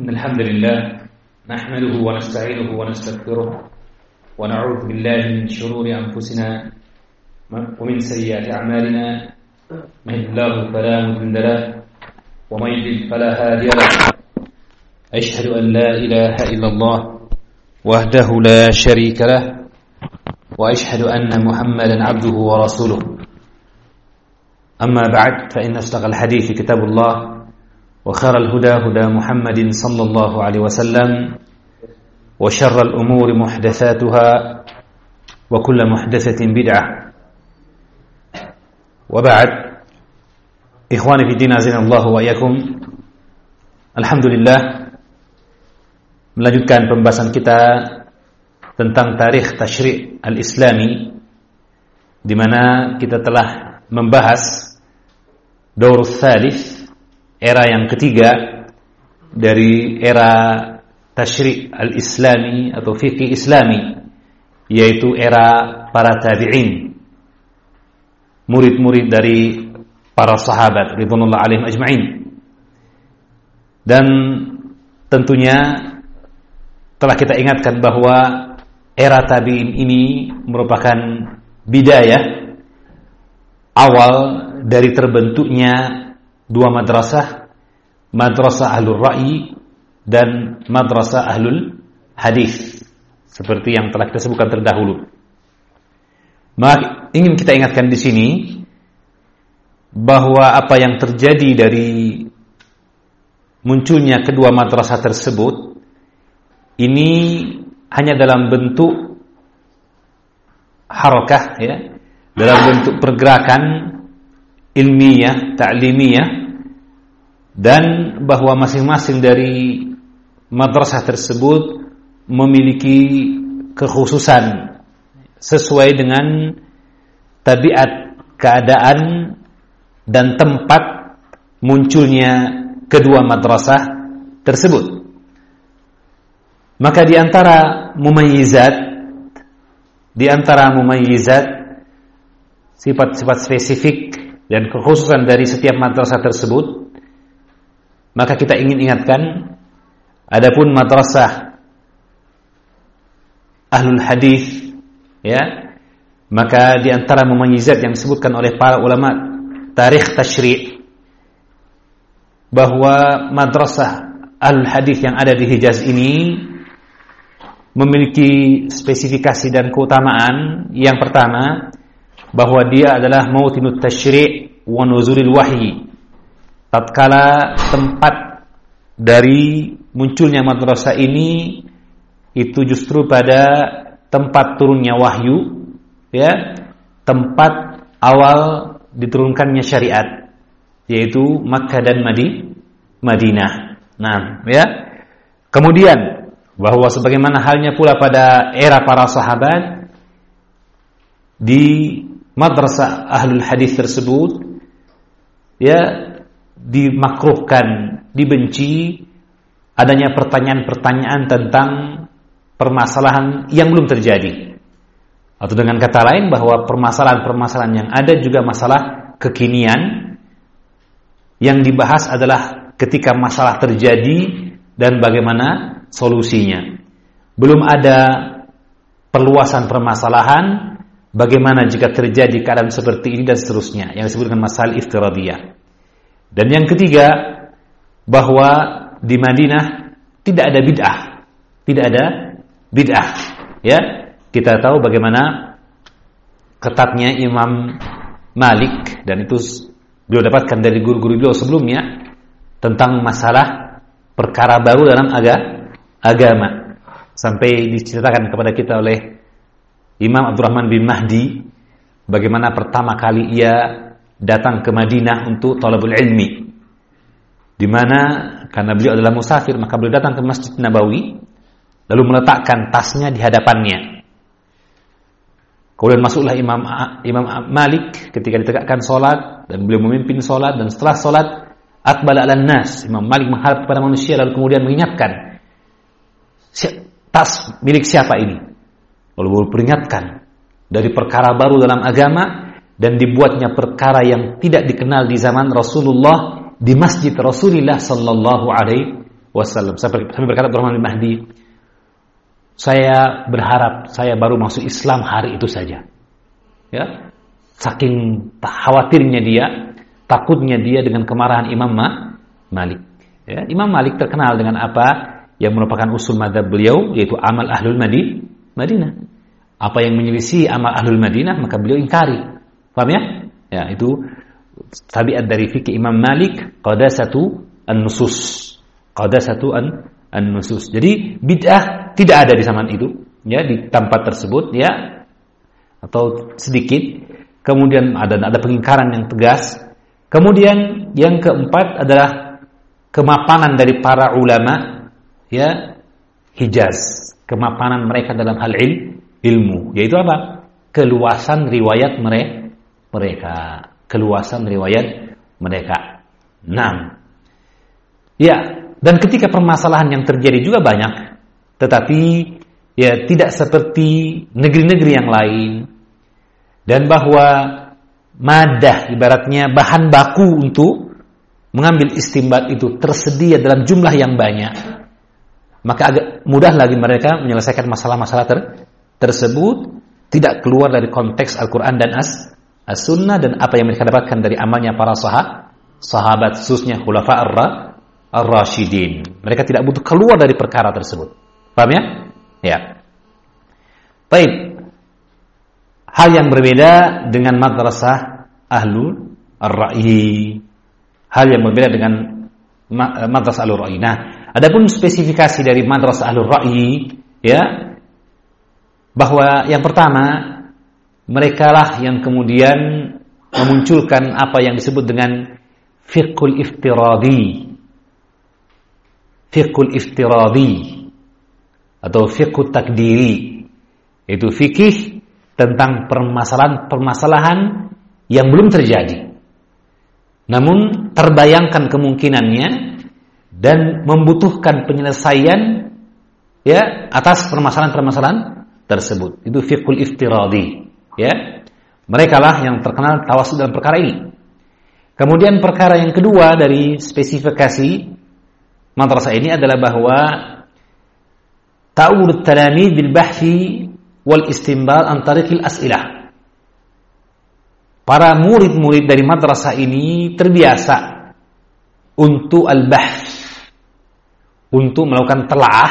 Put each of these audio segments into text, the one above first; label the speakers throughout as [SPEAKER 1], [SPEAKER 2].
[SPEAKER 1] إن الحمد لله نحمده ونستعينه ونستغفره ونعوذ بالله من شرور أنفسنا ومن سيئات أعمالنا من الله فلا مضل له ومن يضلل فلا هادي له أشهد أن لا إله إلا الله وحده لا شريك له وأشهد أن محمدا عبده ورسوله. أما بعد فإن أصدق الحديث كتاب الله وخير الهدى هدى محمد صلى الله عليه وسلم وشر الأمور محدثاتها وكل محدثة بدعة وبعد إخواني في الدين عزينا الله وإياكم الحمد لله melanjutkan pembahasan kita tentang tarikh tasyri' al-islami di mana kita telah membahas daur thalith era yang ketiga dari era tasyri' al-islami atau fikih islami yaitu era para tabi'in murid-murid dari para sahabat ridwanullah alaihim ajma'in. Dan tentunya telah kita ingatkan bahwa era tabi'in ini merupakan bidayah awal dari terbentuknya dua madrasah madrasah ahlul ra'i dan madrasah ahlul hadis. Seperti yang telah kita sebutkan terdahulu. Maka ingin kita ingatkan di sini bahwa apa yang terjadi dari munculnya kedua madrasah tersebut ini hanya dalam bentuk harakah ya. Dalam bentuk pergerakan ilmiah, ta'limiyah dan bahwa masing-masing dari madrasah tersebut memiliki kekhususan sesuai dengan tabiat keadaan dan tempat munculnya kedua madrasah tersebut. Maka di antara mumayyizat di antara mumayyizat sifat-sifat spesifik dan kekhususan dari setiap madrasah tersebut maka kita ingin ingatkan adapun madrasah ahlul hadis ya maka di antara mumayyizat yang disebutkan oleh para ulama tarikh tasyri' bahwa madrasah ahlul hadis yang ada di Hijaz ini memiliki spesifikasi dan keutamaan. Yang pertama bahwa dia adalah mautinut tasyri' wa nuzulil wahyi tatkala tempat dari munculnya madrasah ini itu justru pada tempat turunnya wahyu ya tempat awal diturunkannya syariat yaitu Makkah dan Madi Madinah. Nah, ya. Kemudian bahwa sebagaimana halnya pula pada era para sahabat di madrasah ahlul hadis tersebut ya dimakruhkan, dibenci adanya pertanyaan-pertanyaan tentang permasalahan yang belum terjadi. Atau dengan kata lain bahwa permasalahan-permasalahan yang ada juga masalah kekinian yang dibahas adalah ketika masalah terjadi dan bagaimana solusinya. Belum ada perluasan permasalahan bagaimana jika terjadi keadaan seperti ini dan seterusnya yang disebut dengan masalah iftiradiyah. Dan yang ketiga bahwa di Madinah tidak ada bid'ah. Tidak ada bid'ah. Ya, kita tahu bagaimana ketatnya Imam Malik dan itu beliau dapatkan dari guru-guru beliau sebelumnya tentang masalah perkara baru dalam aga, agama. Sampai diceritakan kepada kita oleh Imam Abdurrahman bin Mahdi bagaimana pertama kali ia datang ke Madinah untuk talabul ilmi. Di mana karena beliau adalah musafir maka beliau datang ke Masjid Nabawi lalu meletakkan tasnya di hadapannya. Kemudian masuklah Imam Imam Malik ketika ditegakkan solat dan beliau memimpin solat dan setelah solat akbala ala nas Imam Malik menghadap kepada manusia lalu kemudian mengingatkan tas milik siapa ini lalu beliau peringatkan dari perkara baru dalam agama dan dibuatnya perkara yang tidak dikenal di zaman Rasulullah di masjid Rasulullah sallallahu alaihi wasallam. Sampai berkata Abdurrahman bin Mahdi, saya berharap saya baru masuk Islam hari itu saja. Ya. Saking khawatirnya dia, takutnya dia dengan kemarahan Imam Malik. Ya, Imam Malik terkenal dengan apa yang merupakan usul madhab beliau yaitu amal ahlul Madi, Madinah. Apa yang menyelisih amal ahlul Madinah maka beliau ingkari. Paham ya? Ya, itu tabiat dari fikih Imam Malik qadasatu an-nusus. Qadasatu an an-nusus. Jadi bid'ah tidak ada di zaman itu ya di tempat tersebut ya atau sedikit kemudian ada ada pengingkaran yang tegas kemudian yang keempat adalah kemapanan dari para ulama ya Hijaz kemapanan mereka dalam hal il, ilmu yaitu apa keluasan riwayat mereka mereka keluasan riwayat mereka. Enam ya dan ketika permasalahan yang terjadi juga banyak tetapi ya tidak seperti negeri-negeri yang lain. Dan bahwa madah ibaratnya bahan baku untuk mengambil istimbat itu tersedia dalam jumlah yang banyak maka agak mudah lagi mereka menyelesaikan masalah-masalah ter tersebut tidak keluar dari konteks Al-Quran dan As As-Sunnah dan apa yang mereka dapatkan dari amalnya para sahab, sahabat khususnya khulafa ar-rasyidin. Mereka tidak butuh keluar dari perkara tersebut. Paham ya? Ya. Baik. Hal yang berbeda dengan madrasah ahlu ar-ra'yi. Hal yang berbeda dengan madrasah ahlu ra'yi. Nah, adapun spesifikasi dari madrasah ahlu ra'yi, ya, bahwa yang pertama, mereka lah yang kemudian memunculkan apa yang disebut dengan fiqhul iftiradi. Fiqhul iftiradi atau fiqhul takdiri. Itu fikih tentang permasalahan-permasalahan yang belum terjadi. Namun terbayangkan kemungkinannya dan membutuhkan penyelesaian ya atas permasalahan-permasalahan tersebut. Itu fiqhul iftiradi, ya. Mereka lah yang terkenal tawasul dalam perkara ini. Kemudian perkara yang kedua dari spesifikasi madrasah ini adalah bahwa ta'awud talamid bil bahthi wal istimbal antarikil as'ilah. Para murid-murid dari madrasah ini terbiasa untuk al-bahth, untuk melakukan telah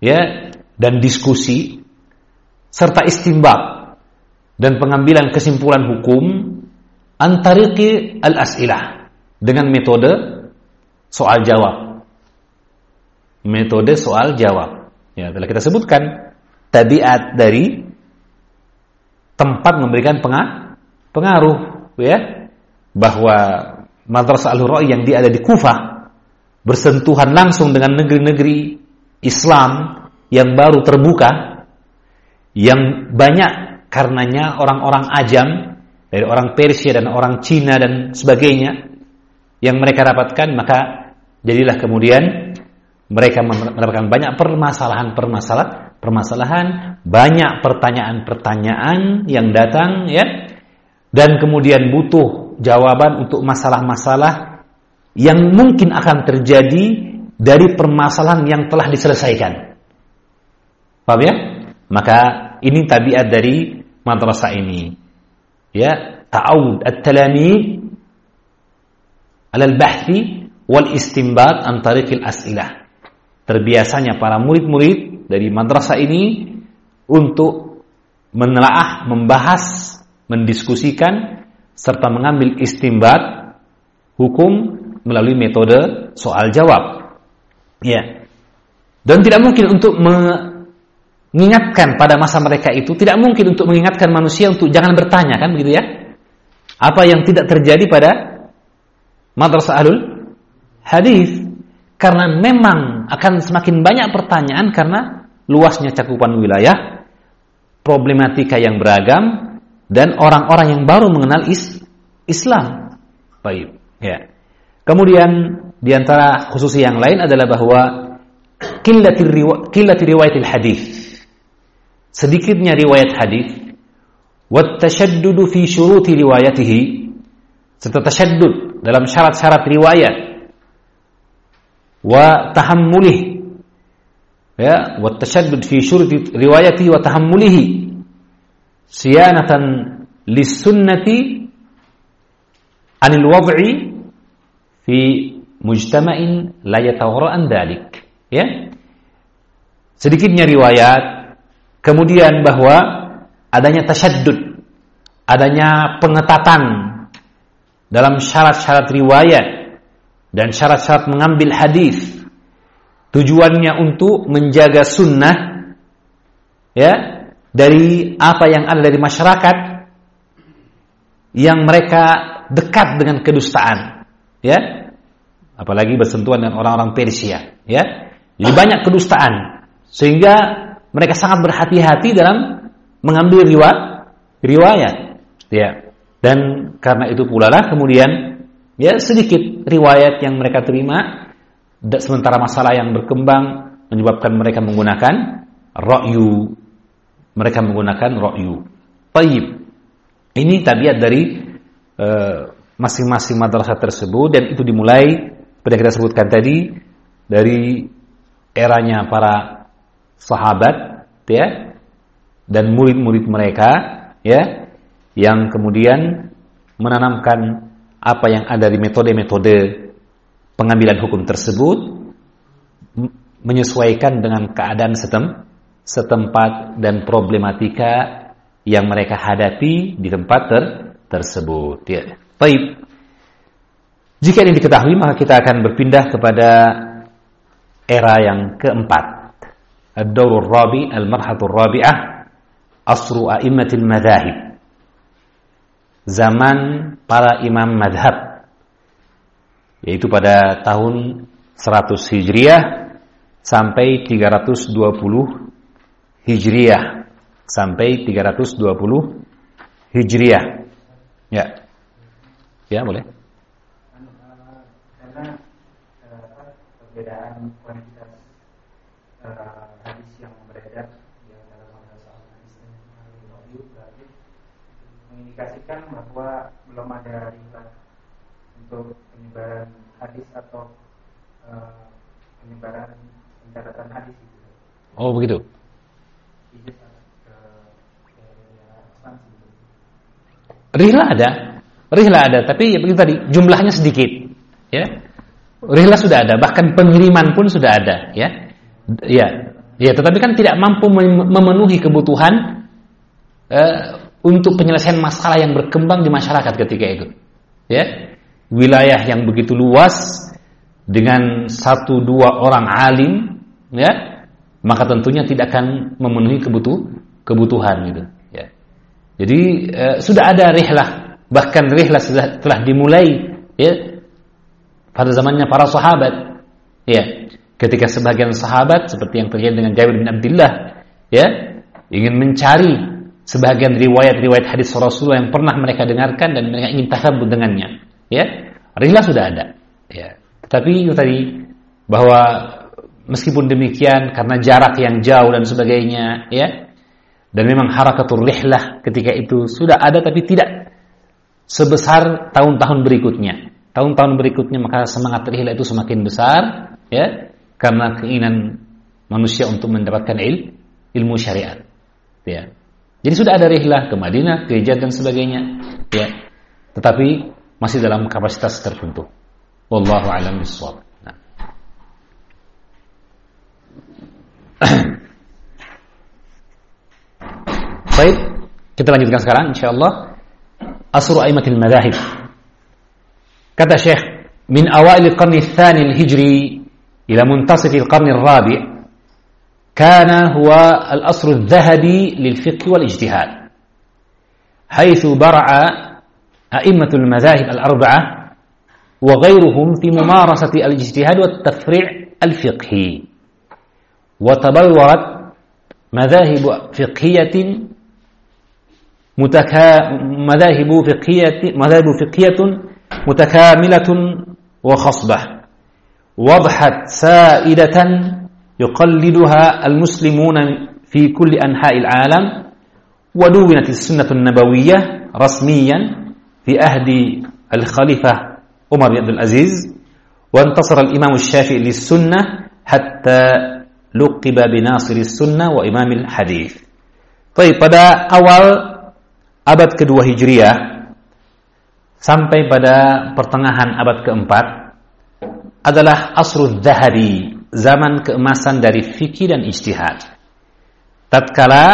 [SPEAKER 1] ya dan diskusi serta istimbal dan pengambilan kesimpulan hukum antariki al-as'ilah dengan metode soal jawab. Metode soal jawab. Ya, telah kita sebutkan tabiat dari tempat memberikan pengaruh ya bahwa madrasah al yang dia ada di Kufah bersentuhan langsung dengan negeri-negeri Islam yang baru terbuka yang banyak karenanya orang-orang ajam dari orang Persia dan orang Cina dan sebagainya yang mereka dapatkan maka jadilah kemudian mereka mendapatkan banyak permasalahan-permasalahan permasalahan, banyak pertanyaan-pertanyaan yang datang ya. Dan kemudian butuh jawaban untuk masalah-masalah yang mungkin akan terjadi dari permasalahan yang telah diselesaikan. Paham ya? Maka ini tabiat dari madrasah ini. Ya, ta'awud at-talami al-bahthi wal istinbat an tariqil as'ilah. Terbiasanya para murid-murid dari madrasah ini untuk menelaah, membahas, mendiskusikan serta mengambil istimbat hukum melalui metode soal jawab. Ya. Dan tidak mungkin untuk mengingatkan pada masa mereka itu, tidak mungkin untuk mengingatkan manusia untuk jangan bertanya kan begitu ya. Apa yang tidak terjadi pada madrasah alul hadis karena memang akan semakin banyak pertanyaan karena luasnya cakupan wilayah, problematika yang beragam, dan orang-orang yang baru mengenal is Islam. Baik, ya. Kemudian di antara khusus yang lain adalah bahwa qillati riwayat hadis. Sedikitnya riwayat hadis wa tashaddudu fi syuruti riwayatihi serta tasyaddud dalam syarat-syarat riwayat wa tahammulih ya wa tashaddud fi syurti riwayati wa tahammulihi siyanatan lis-sunnati anil wad'i fi mujtama'in la yatawara an dalik ya. Sedikitnya riwayat kemudian bahwa adanya tasyaddud adanya pengetatan dalam syarat-syarat riwayat dan syarat-syarat mengambil hadis. Tujuannya untuk menjaga sunnah ya dari apa yang ada dari masyarakat yang mereka dekat dengan kedustaan ya. Apalagi bersentuhan dengan orang-orang Persia ya. Jadi banyak kedustaan. Sehingga mereka sangat berhati-hati dalam mengambil riwayat riwayat. Ya. Dan karena itu pula lah kemudian ya sedikit riwayat yang mereka terima. Sementara masalah yang berkembang menyebabkan mereka menggunakan ra'yu. Mereka menggunakan ra'yu. Taib ini tabiat dari eh, masing-masing uh, madrasah tersebut dan itu dimulai yang kita sebutkan tadi dari eranya para sahabat ya dan murid-murid mereka ya yang kemudian menanamkan apa yang ada di metode-metode pengambilan hukum tersebut menyesuaikan dengan keadaan setem, setempat dan problematika yang mereka hadapi di tempat ter, tersebut. Ya. Baik. Jika ini diketahui maka kita akan berpindah kepada era yang keempat. Ad-Dawrul Rabi, Al-Marhatul Rabi'ah, Asru A'immatil Madhahib zaman para imam madhab yaitu pada tahun 100 Hijriah sampai 320 Hijriah. Sampai 320 Hijriah. Ya. Ya boleh.
[SPEAKER 2] Karena perbedaan kuantitas hadis yang beredar mengindikasikan bahwa belum ada ribat untuk penyebaran hadis atau uh, penyebaran pencatatan hadis itu.
[SPEAKER 1] Oh begitu. Rihla ada, rihla ada, tapi ya begitu tadi jumlahnya sedikit, ya. Rihla sudah ada, bahkan pengiriman pun sudah ada, ya. Ya, ya, tetapi kan tidak mampu memenuhi kebutuhan uh, untuk penyelesaian masalah yang berkembang di masyarakat ketika itu. Ya, wilayah yang begitu luas dengan satu dua orang alim, ya, maka tentunya tidak akan memenuhi kebutuh kebutuhan gitu. Ya. Jadi eh, sudah ada rihlah, bahkan rihlah sudah telah dimulai, ya, pada zamannya para sahabat, ya. Ketika sebagian sahabat seperti yang terjadi dengan Jabir bin Abdullah, ya, ingin mencari sebagian riwayat-riwayat hadis Rasulullah yang pernah mereka dengarkan dan mereka ingin tasabut dengannya. Ya, rihlah sudah ada. Ya. Tetapi itu tadi bahwa meskipun demikian karena jarak yang jauh dan sebagainya, ya, dan memang harakatul rihlah ketika itu sudah ada tapi tidak sebesar tahun-tahun berikutnya. Tahun-tahun berikutnya maka semangat rihlah itu semakin besar, ya, karena keinginan manusia untuk mendapatkan il, ilmu syariat. Ya. Jadi sudah ada rihlah ke Madinah, ke Hijaz dan sebagainya. Ya. Tetapi masih dalam kapasitas tertentu. Wallahu a'lam bishawab. Nah. Baik, kita lanjutkan sekarang insyaallah. Asru aimatil madahib. Kata Syekh, min awail al-qarni al-thani al-hijri ila muntasif al-qarni al-rabi' كان هو الأصل الذهبي للفقه والاجتهاد حيث برع أئمة المذاهب الأربعة وغيرهم في ممارسة الاجتهاد والتفريع الفقهي وتبلورت مذاهب فقهية متكا مذاهب فقهية مذاهب فقهية متكاملة وخصبة وضحت سائدة يقلدها المسلمون في كل أنحاء العالم ودونت السنة النبوية رسميا في أهد الخليفة عمر بن عبد العزيز وانتصر الإمام الشافعي للسنة حتى لقب بناصر السنة وإمام الحديث. طيب pada awal abad kedua Hijriah sampai pada pertengahan abad keempat adalah asrul zahabi, zaman keemasan dari fikih dan ijtihad. Tatkala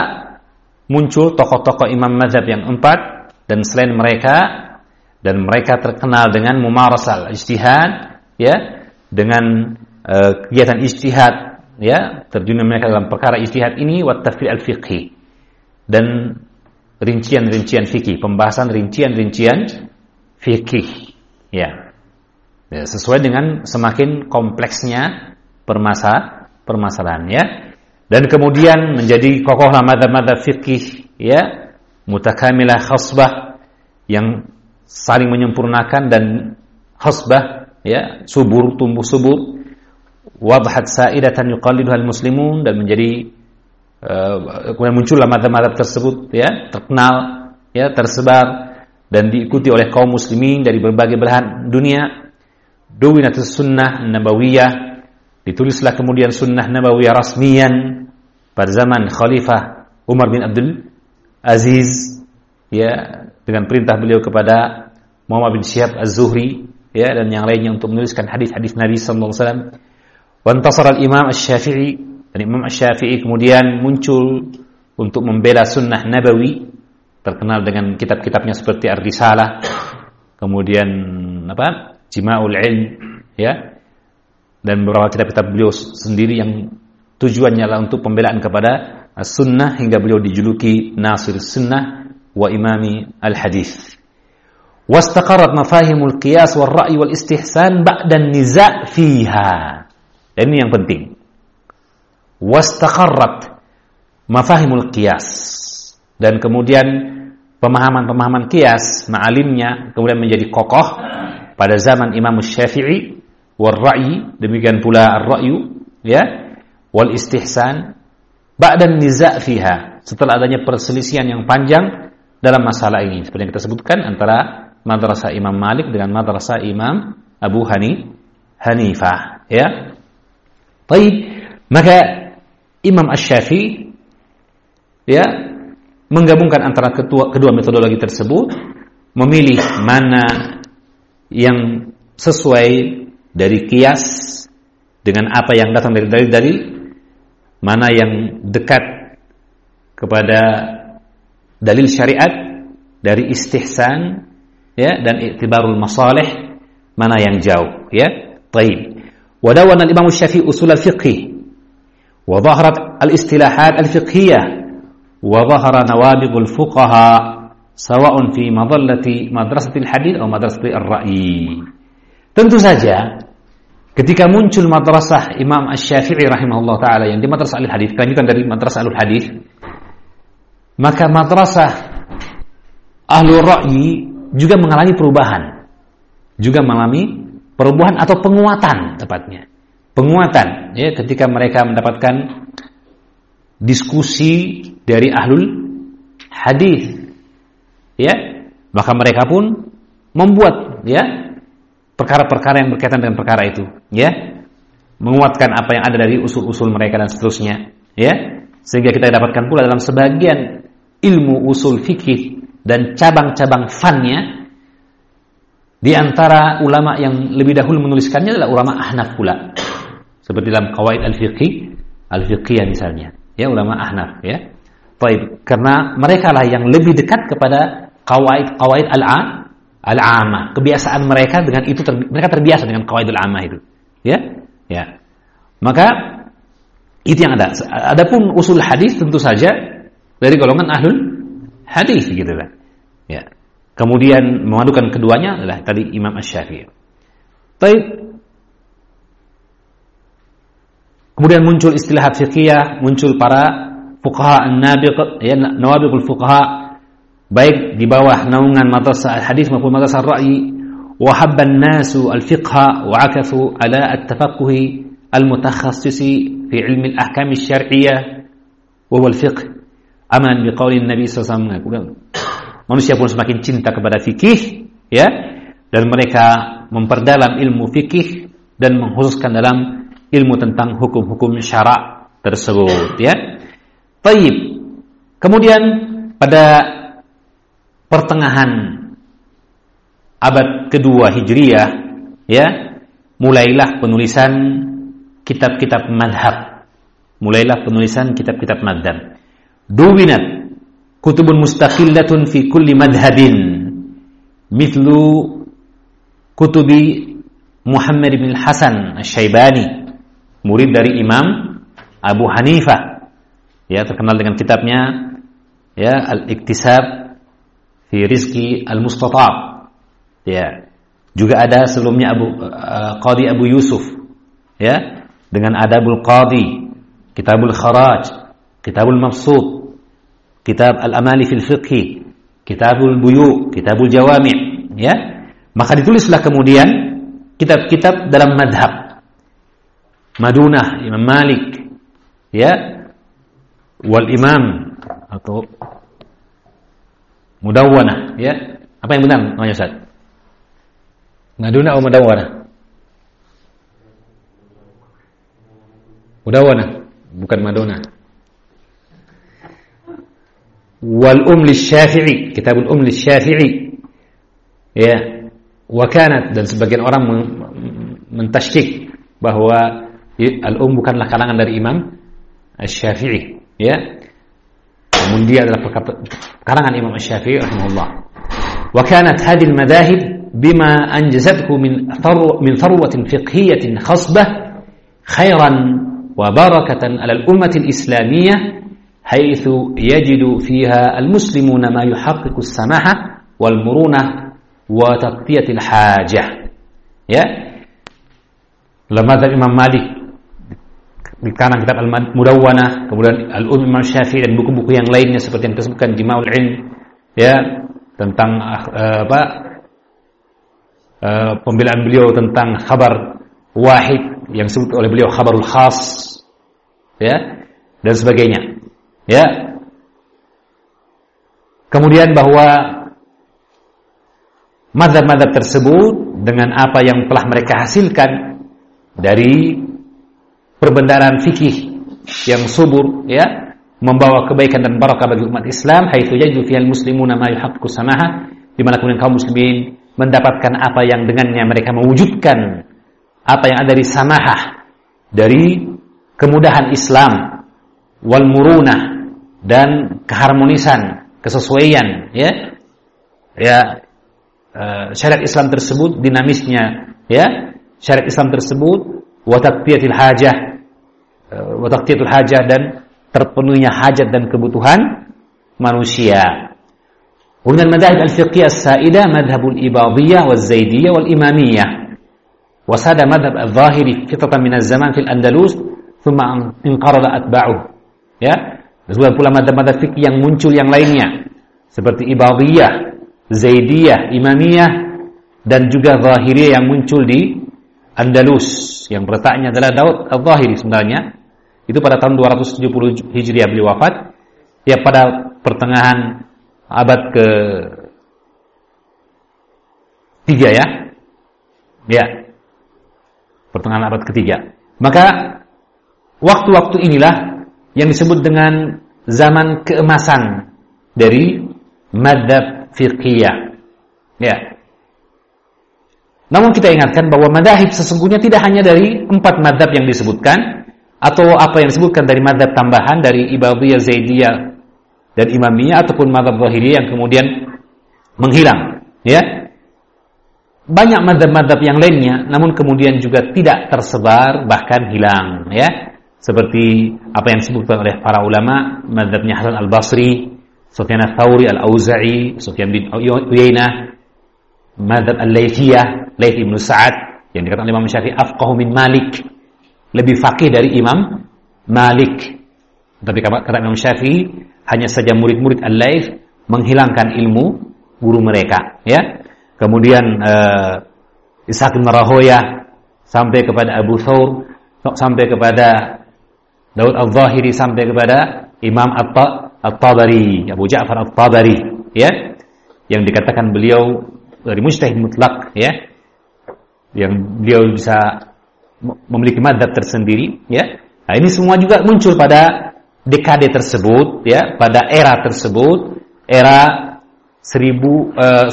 [SPEAKER 1] muncul tokoh-tokoh imam mazhab yang empat dan selain mereka dan mereka terkenal dengan mumarasal ijtihad ya dengan uh, kegiatan ijtihad ya terjun mereka dalam perkara ijtihad ini wa al fiqhi dan rincian-rincian fikih pembahasan rincian-rincian fikih ya. ya sesuai dengan semakin kompleksnya permasa permasalahan ya. Dan kemudian menjadi kokohlah madhab-madhab fikih ya. Mutakamilah khasbah yang saling menyempurnakan dan khasbah ya. Subur tumbuh subur. Wadhat sa'idatan yuqalliduha muslimun dan menjadi uh, kemudian muncullah madhab-madhab tersebut ya. Terkenal ya tersebar dan diikuti oleh kaum muslimin dari berbagai belahan dunia. Duwinatus sunnah nabawiyah Ditulislah kemudian sunnah nabawiyah rasmian pada zaman Khalifah Umar bin Abdul Aziz ya dengan perintah beliau kepada Muhammad bin Syihab Az-Zuhri ya dan yang lainnya untuk menuliskan hadis-hadis Nabi sallallahu alaihi wasallam. Wantasar al-Imam Asy-Syafi'i dan Imam Asy-Syafi'i kemudian muncul untuk membela sunnah nabawi terkenal dengan kitab-kitabnya seperti Ar-Risalah kemudian apa Jima'ul Ilm ya dan beberapa kitab-kitab beliau sendiri yang tujuannya adalah untuk pembelaan kepada sunnah hingga beliau dijuluki Nasir Sunnah wa Imami Al-Hadis. Mafahimul qiyas wal ra'yi wal istihsan niza' fiha. Dan ini yang penting. Wastaqarrat mafahimul qiyas. Dan kemudian pemahaman-pemahaman kias, ma'alimnya kemudian menjadi kokoh pada zaman Imam Syafi'i wal ra'i demikian pula ar-ra'yu ya. Wal istihsan ba'da niza' fiha. Setelah adanya perselisihan yang panjang dalam masalah ini. Seperti yang kita sebutkan antara madrasah Imam Malik dengan madrasah Imam Abu Hani Hanifah ya. Baik maka Imam Asy-Syafi'i ya menggabungkan antara kedua, kedua metodologi tersebut memilih mana yang sesuai dari kias dengan apa yang datang dari dari dari mana yang dekat kepada dalil syariat dari istihsan ya dan iktibarul masalih mana yang jauh ya طيب ودون الإمام الشافعي أصول الفقه وظهرت الاصطلاحات الفقهية وظهر نوابغ الفقهاء سواء في مظلة مدرسة الحديث أو مدرسة الرأي Tentu saja ketika muncul madrasah Imam Asy-Syafi'i rahimahullah taala yang di madrasah Al-Hadis, kelanjutan dari madrasah Al-Hadis, maka madrasah Ahlul Ra'yi juga mengalami perubahan. Juga mengalami perubahan atau penguatan tepatnya. Penguatan ya ketika mereka mendapatkan diskusi dari ahlul hadis ya maka mereka pun membuat ya perkara-perkara yang berkaitan dengan perkara itu, ya. Menguatkan apa yang ada dari usul-usul mereka dan seterusnya, ya. Sehingga kita dapatkan pula dalam sebagian ilmu usul fikih dan cabang-cabang fannya di antara ulama yang lebih dahulu menuliskannya adalah ulama Ahnaf pula. Seperti dalam Qawaid al-Fiqih, al-Fiqhiyah misalnya, ya ulama Ahnaf, ya. Baik, karena mereka lah yang lebih dekat kepada Qawaid Qawaid al-A al-amah. Kebiasaan mereka dengan itu ter, mereka terbiasa dengan kawaidul amah itu. Ya? Ya. Maka itu yang ada. Adapun usul hadis tentu saja dari golongan ahlul hadis gitu kan. Ya. Kemudian memadukan keduanya adalah tadi Imam Asy-Syafi'i. Baik. Kemudian muncul istilah fikih, muncul para fuqaha an-nabiq, ya nawabiqul fuqaha baik di bawah naungan madrasah hadis maupun madrasah ra'yi al-fiqha wa akafu ala at-tafaqquh al-mutakhassisi fi ilmi al-ahkam asy-syar'iyyah wa huwa al-fiqh aman bi qauli Nabi alaihi wasallam manusia pun semakin cinta kepada fikih ya dan mereka memperdalam ilmu fikih dan mengkhususkan dalam ilmu tentang hukum-hukum syarak tersebut ya. Baik. Kemudian pada pertengahan abad kedua Hijriyah ya, mulailah penulisan kitab-kitab madhab. Mulailah penulisan kitab-kitab madhab. Duwinat kutubun mustaqillatun fi kulli madhabin mithlu kutubi Muhammad bin Hasan Al-Syaibani murid dari Imam Abu Hanifah ya terkenal dengan kitabnya ya Al-Iktisab fi Rizki Al-Mustatab. Ya. Juga ada sebelumnya Abu uh, Qadi Abu Yusuf. Ya. Dengan Adabul Qadi Kitabul Kharaj Kitabul Mabsut Kitab Al-Amali fil Fiqhi Kitabul Buyu Kitabul Jawami' ya. Maka ditulislah kemudian kitab-kitab dalam madhab. Madunah Imam Malik. Ya. Wal Imam atau Mudawwanah ya. Apa yang benar namanya Ustaz? Madunah atau Mudawwanah? Mudawwanah bukan Madunah wal Um Syafi'i Kitabul Um Syafi'i ya. Wa kanat dan sebagian orang mentasykik bahwa Al-Um bukanlah kalangan dari Imam Asy-Syafi'i, ya. واللي قرأنا الإمام الشافعي رحمه الله. وكانت هذه المذاهب بما أنجزته من ثرو من ثروة فقهية خصبة خيرا وبركة على الأمة الإسلامية حيث يجد فيها المسلمون ما يحقق السماحة والمرونة وتغطية الحاجة. يا؟ لماذا الإمام مالك di kanan kitab Al-Mudawwana, kemudian Al-Um Imam Syafi'i dan buku-buku yang lainnya seperti yang disebutkan Jima'ul Ilm ya tentang uh, apa uh, pembelaan beliau tentang khabar wahid yang disebut oleh beliau khabarul khas ya dan sebagainya ya. Kemudian bahwa madhab-madhab tersebut dengan apa yang telah mereka hasilkan dari perbendaharaan fikih yang subur ya membawa kebaikan dan barakah bagi umat Islam haitsu yajidu fihal muslimuna ma yuhaqqiqu samaha di mana kemudian kaum muslimin mendapatkan apa yang dengannya mereka mewujudkan apa yang ada di samahah dari kemudahan Islam wal murunah dan keharmonisan kesesuaian ya. Ya uh, syariat Islam tersebut dinamisnya ya. Syariat Islam tersebut wa hajah Eh, wa hajat dan terpenuhnya hajat dan kebutuhan manusia. Kemudian madhab al-fiqhiyah as-sa'idah madhabul ibadiyah wal zaidiyah wal imamiyah. Wasada madhab al-zahiri fitatan min az-zaman fil Andalus thumma inqarada atba'uh. Ya. Kemudian pula madhab-madhab fikih yang muncul yang lainnya seperti ibadiyah, zaidiyah, imamiyah dan juga zahiriyah yang muncul di Andalus yang berletaknya adalah Daud al-Zahiri sebenarnya itu pada tahun 270 Hijriah beliau wafat. Ya pada pertengahan abad ke tiga ya. Ya. Pertengahan abad ketiga. Maka waktu-waktu inilah yang disebut dengan zaman keemasan dari madhab fiqhiyah. Ya. Namun kita ingatkan bahwa madhab sesungguhnya tidak hanya dari empat madhab yang disebutkan, atau apa yang disebutkan dari madhab tambahan dari Ibadiyah, Zaidiyah dan Imamiyah ataupun madhab Zahiriyah yang kemudian menghilang ya? Banyak madhab-madhab yang lainnya namun kemudian juga tidak tersebar bahkan hilang ya? Seperti apa yang disebutkan oleh para ulama madhabnya Hasan al-Basri Sufyan al-Thawri al-Auza'i Sufyan bin Uyainah madhab al-Laythiyah Layth ibn Sa'ad yang dikatakan Imam Syafi'i afqahu min Malik lebih fakih dari Imam Malik. Tapi kata Imam Syafi'i hanya saja murid-murid Al-Laif menghilangkan ilmu guru mereka, ya. Kemudian uh, Ishaq bin Rahoya sampai kepada Abu Thawr, sampai kepada Daud Al-Zahiri sampai kepada Imam At-Tabari, Abu Ja'far At-Tabari, ya. Yang dikatakan beliau dari mujtahid mutlak, ya. Yang beliau bisa memiliki madhab tersendiri ya nah ini semua juga muncul pada dekade tersebut ya pada era tersebut era 1100 eh,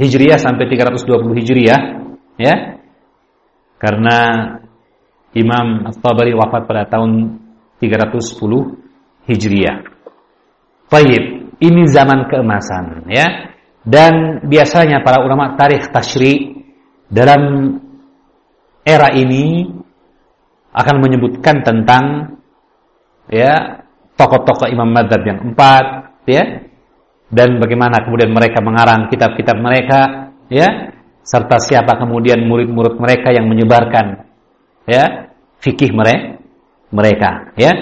[SPEAKER 1] Hijriah sampai 320 Hijriah ya karena Imam At-Tabari wafat pada tahun 310 Hijriah. Baik, ini zaman keemasan ya. Dan biasanya para ulama tarikh tasyri dalam era ini akan menyebutkan tentang ya tokoh-tokoh imam madzhab yang empat ya dan bagaimana kemudian mereka mengarang kitab-kitab mereka ya serta siapa kemudian murid-murid mereka yang menyebarkan ya fikih mereka mereka ya.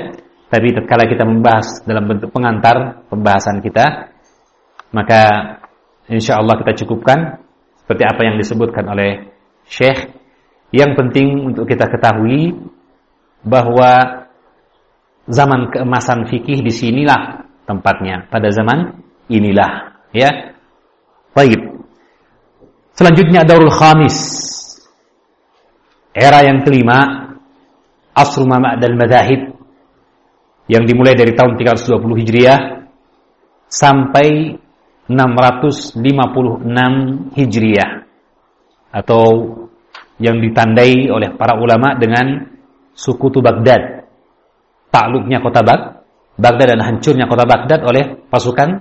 [SPEAKER 1] Tapi tatkala kita membahas dalam bentuk pengantar pembahasan kita maka insya Allah kita cukupkan seperti apa yang disebutkan oleh Syekh yang penting untuk kita ketahui bahwa zaman keemasan fikih di sinilah tempatnya. Pada zaman inilah ya. Baik. Selanjutnya Daurul Khamis. Era yang kelima Asru Ma'ad al-Madahib yang dimulai dari tahun 320 Hijriah sampai 656 Hijriah atau yang ditandai oleh para ulama dengan sukutu Baghdad. Takluknya kota Bag Baghdad dan hancurnya kota Baghdad oleh pasukan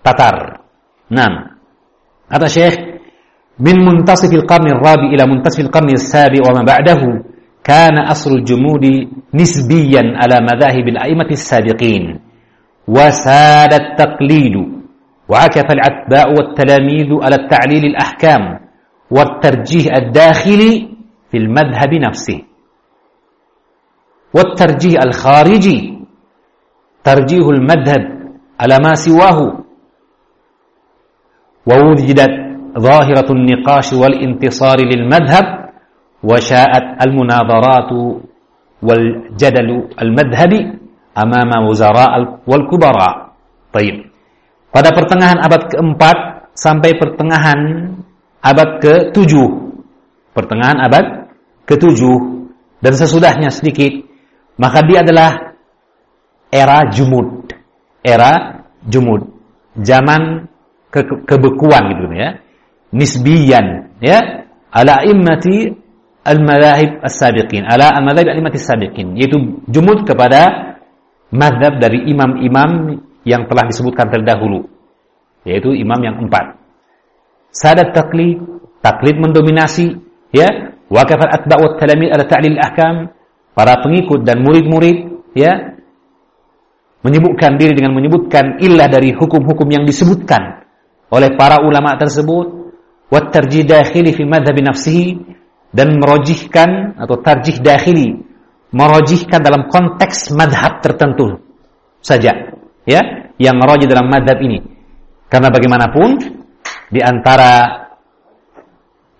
[SPEAKER 1] Tatar. 6. Kata Syekh, "Min muntasifil qarni rabi ila muntasifil qarni sabi wa ma ba'dahu kana asrul jumudi nisbiyan ala madhahibil a'immati al sabiqin wa sadat taqlidu wa akafa al-atba'u wa talamidu ala at-ta'lil al-ahkam." والترجيح الداخلي في المذهب نفسه. والترجيح الخارجي ترجيح المذهب على ما سواه. ووجدت ظاهرة النقاش والانتصار للمذهب وشاءت المناظرات والجدل المذهبي أمام وزراء والكبراء. طيب pada pertengahan abad keempat sampai pertengahan abad ke-7 pertengahan abad ke-7 dan sesudahnya sedikit maka dia adalah era jumud. Era jumud. Zaman ke kebekuan gitu ya. Nisbiyan ya. Ala immati al-madhahib as-sabiqin. Ala al-madhahib al as-sabiqin. Yaitu jumud kepada madhab dari imam-imam yang telah disebutkan terdahulu. Yaitu imam yang empat sadat taklid taklid mendominasi ya. Wa kafal atba' wa talamid ala ta'lil ahkam para pengikut dan murid-murid ya. Menyebutkan diri dengan menyebutkan ilah dari hukum-hukum yang disebutkan oleh para ulama tersebut. Wa tarjih dakhili fi madhhab nafsihi dan merojihkan atau tarjih dahili merojihkan dalam konteks madhab tertentu saja ya yang merojih dalam madhab ini. Karena bagaimanapun di antara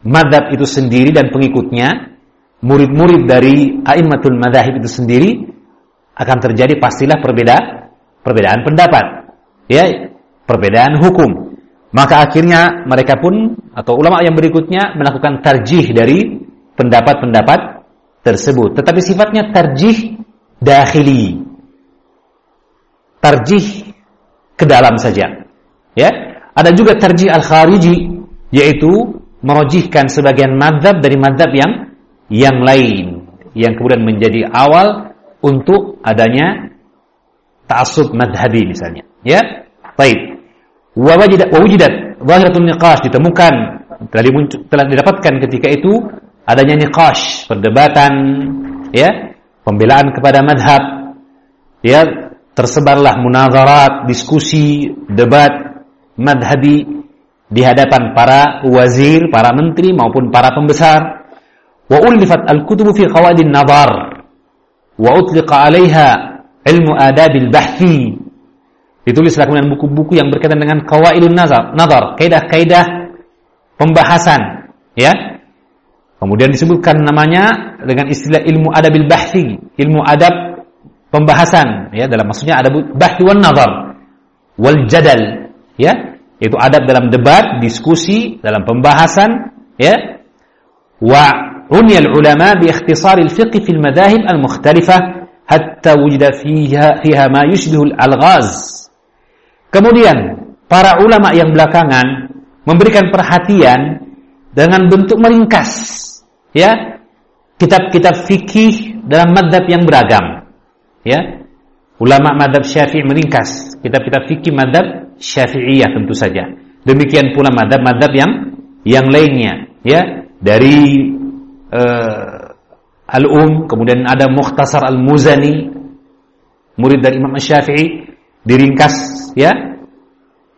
[SPEAKER 1] madhab itu sendiri dan pengikutnya murid-murid dari a'immatul madhab itu sendiri akan terjadi pastilah perbeda perbedaan pendapat ya perbedaan hukum maka akhirnya mereka pun atau ulama yang berikutnya melakukan tarjih dari pendapat-pendapat tersebut. Tetapi sifatnya tarjih dahili. Tarjih ke dalam saja. Ya. Ada juga tarjih al-khariji yaitu merojihkan sebagian madhab dari madhab yang yang lain yang kemudian menjadi awal untuk adanya ta'assub madhabi misalnya. Ya. Baik. Wa wajidat wa ditemukan telah, telah didapatkan ketika itu adanya niqash perdebatan ya? Pembelaan kepada madhab. Ya? Tersebarlah munazarat diskusi debat madhabi di hadapan para wazir para menteri maupun para pembesar. Wa ulifat al-kutubu fi qawaidin nazar. Wa utliqa 'alaiha ilmu adabil bahthi Ditulislah kemudian buku-buku yang berkaitan dengan kawaidun nazar, nazar, kaidah-kaidah pembahasan, ya. Kemudian disebutkan namanya dengan istilah ilmu adabil bahthi, ilmu adab pembahasan, ya, dalam maksudnya ada bahthi wan nazar wal jadal, ya? Yaitu adab dalam debat diskusi dalam pembahasan ya? Wa unyal ulama bi ikhtisar al fiqh fi al madahib al mukhtalifah hatta wujida fiha fiha ma yushbihu al alghaz. Kemudian para ulama yang belakangan memberikan perhatian dengan bentuk meringkas ya? Kitab-kitab fikih dalam madhab yang beragam ya? Ulama madhab syafi'i meringkas kitab-kitab fikih madhab syafi'iyah tentu saja demikian pula madhab-madhab yang yang lainnya ya dari uh, Al-Um, kemudian ada Mukhtasar Al-Muzani, murid dari Imam Syafi'i, diringkas ya,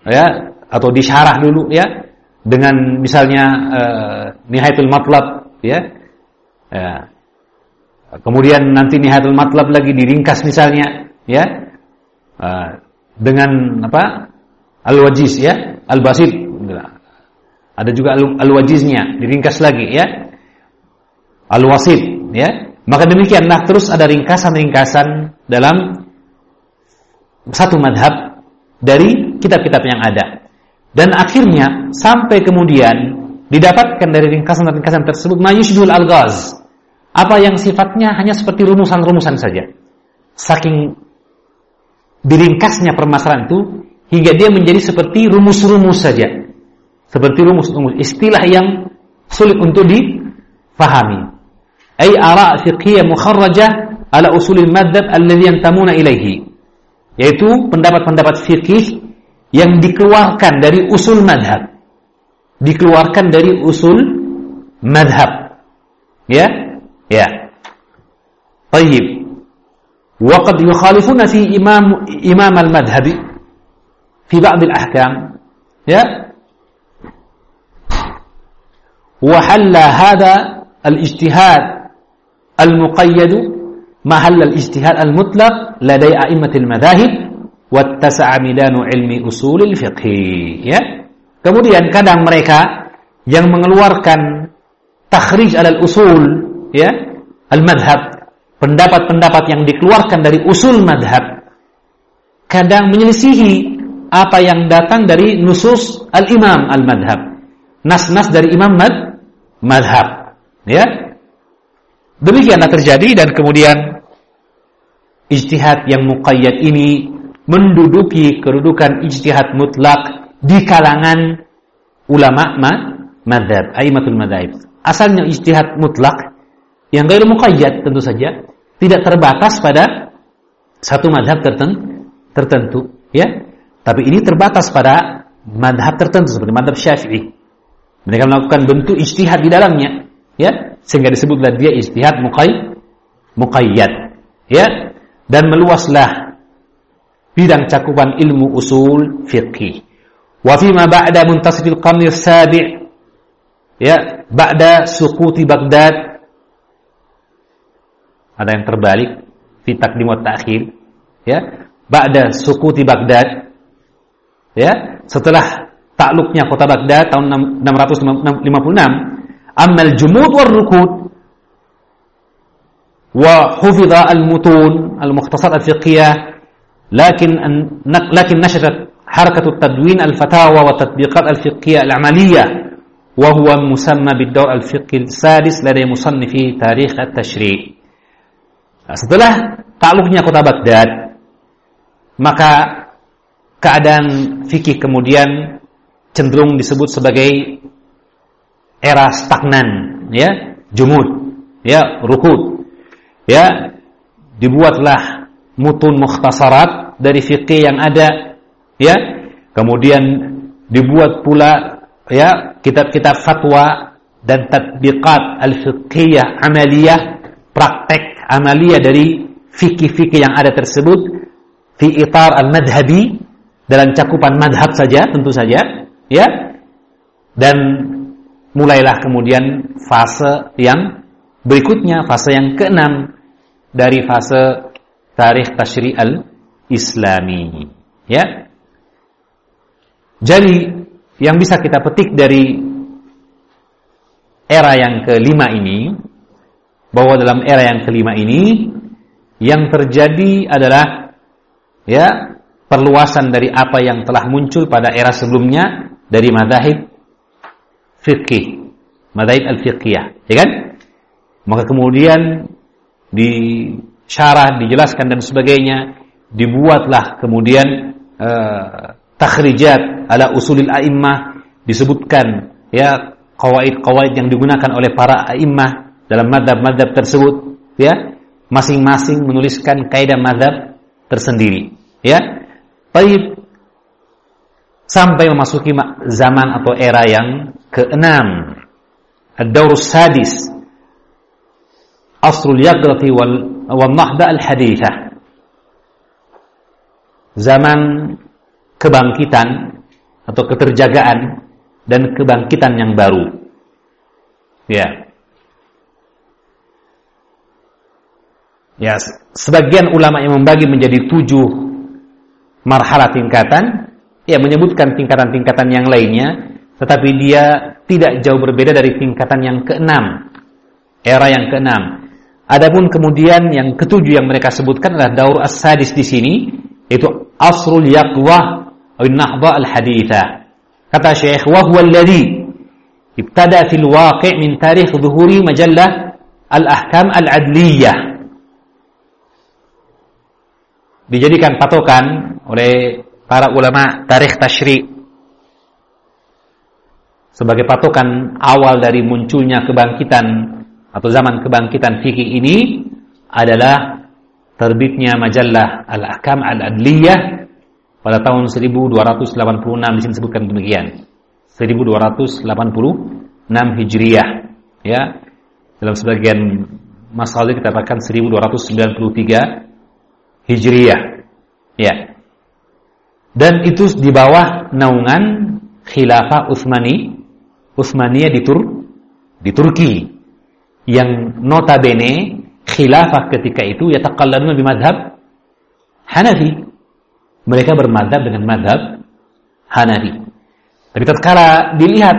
[SPEAKER 1] ya atau disyarah dulu ya dengan misalnya uh, Nihayatul Matlab ya. ya. Kemudian nanti Nihayatul Matlab lagi diringkas misalnya ya. Uh, dengan apa? Al-Wajiz ya, Al-Basit. Ada juga Al-Wajiznya. Diringkas lagi ya. Al-wasit ya. Maka demikianlah terus ada ringkasan-ringkasan dalam satu madhab dari kitab-kitab yang ada. Dan akhirnya sampai kemudian didapatkan dari ringkasan-ringkasan tersebut mayusdul al-ghaz. Apa yang sifatnya hanya seperti rumusan-rumusan saja. Saking diringkasnya permasalahan itu hingga dia menjadi seperti rumus-rumus saja seperti rumus-rumus istilah yang sulit untuk difahami ay ara fiqhiyah mukharrajah ala usulil madhab alladhi yantamuna ilaihi yaitu pendapat-pendapat fikih yang dikeluarkan dari usul madhab dikeluarkan dari usul madhab ya ya طيب وقد يخالفون في إمام إمام المذهب في بعض الأحكام يا وحل هذا الاجتهاد al-muqayyadu mahall al-ijtihad al-mutlaq ladai a'immatil madahib wattasa'a midanu ilmi usulil fiqh ya kemudian kadang mereka yang mengeluarkan takhrij alal usul ya al-madhab pendapat-pendapat yang dikeluarkan dari usul madhab kadang menyelisihi apa yang datang dari nusus al-imam al-madhab nas-nas dari imam mad madhab ya Demikianlah terjadi dan kemudian ijtihad yang muqayyad ini menduduki kedudukan ijtihad mutlak di kalangan ulama ma madhab, aimatul madhab. Asalnya ijtihad mutlak yang gairu muqayyad tentu saja tidak terbatas pada satu madhab tertentu, tertentu ya. Tapi ini terbatas pada madhab tertentu seperti madhab syafi'i. Mereka melakukan bentuk ijtihad di dalamnya ya. Sehingga disebutlah dia istihad muqay muqayyad ya. Dan meluaslah bidang cakupan ilmu usul fiqih. Wa fi ma ba'da muntasif al-qarn sabi ya. Ba'da suquti Baghdad. Ada yang terbalik fi taqdim wa ta'khir ya. Ba'da suquti Baghdad ya? Setelah takluknya kota Baghdad tahun 656 أما الجمود والركود وحفظ المتون المختصرات الفقهية لكن لكن نشرت حركة التدوين الفتاوى والتطبيقات الفقهية العملية وهو مسمى بالدور الفقهي السادس لدى مصنفي تاريخ التشريع setelah takluknya kota Baghdad maka keadaan fikih kemudian cenderung disebut sebagai era stagnan ya jumud ya rukud ya. Dibuatlah mutun mukhtasarat dari fikih yang ada ya. Kemudian dibuat pula ya kitab-kitab fatwa dan tatbiqat al-fiqhiyah amaliyah praktek amaliyah dari fikih-fikih yang ada tersebut fi itar al-madhabi dalam cakupan madhab saja tentu saja ya dan mulailah kemudian fase yang berikutnya, fase yang keenam dari fase tarikh tasyri' al-islami. Ya. Jadi yang bisa kita petik dari era yang kelima ini bahwa dalam era yang kelima ini yang terjadi adalah ya perluasan dari apa yang telah muncul pada era sebelumnya dari madhahib fikih, madhaib al-fiqhiyah, ya kan? Maka kemudian disyarah, dijelaskan dan sebagainya, dibuatlah kemudian uh, takhrijat ala usulil a'immah disebutkan ya kawaid-kawaid yang digunakan oleh para a'immah dalam madhab-madhab tersebut ya masing-masing menuliskan kaidah madhab tersendiri ya baik sampai memasuki zaman atau era yang keenam ad-daur sadis asrul yaqdati wal wal nahda al hadithah zaman kebangkitan atau keterjagaan dan kebangkitan yang baru. Ya. Ya, sebagian ulama yang membagi menjadi tujuh marhalah tingkatan, ya menyebutkan tingkatan-tingkatan yang lainnya, tetapi dia tidak jauh berbeda dari tingkatan yang keenam, era yang keenam. Adapun kemudian yang ketujuh yang mereka sebutkan adalah daur as-sadis di sini, yaitu asrul yaqwah atau nahba al-haditha. Kata Syekh, wa huwa alladhi ibtada fil waqi' min tarikh dhuhuri majallah al-ahkam al-adliyah. Dijadikan patokan oleh para ulama tarikh tasyri' sebagai patokan awal dari munculnya kebangkitan atau zaman kebangkitan fikih ini adalah terbitnya majalah Al-Ahkam Al-Adliyah pada tahun 1286 di sini disebutkan demikian. 1286 Hijriah ya. Dalam sebagian masalah kita katakan 1293 Hijriah. Ya. Dan itu di bawah naungan khilafah Utsmani Utsmaniyah di Tur di Turki yang notabene khilafah ketika itu yataqalladuna bimadhab Hanafi mereka bermadhab dengan madhab Hanafi. Tapi tatkala dilihat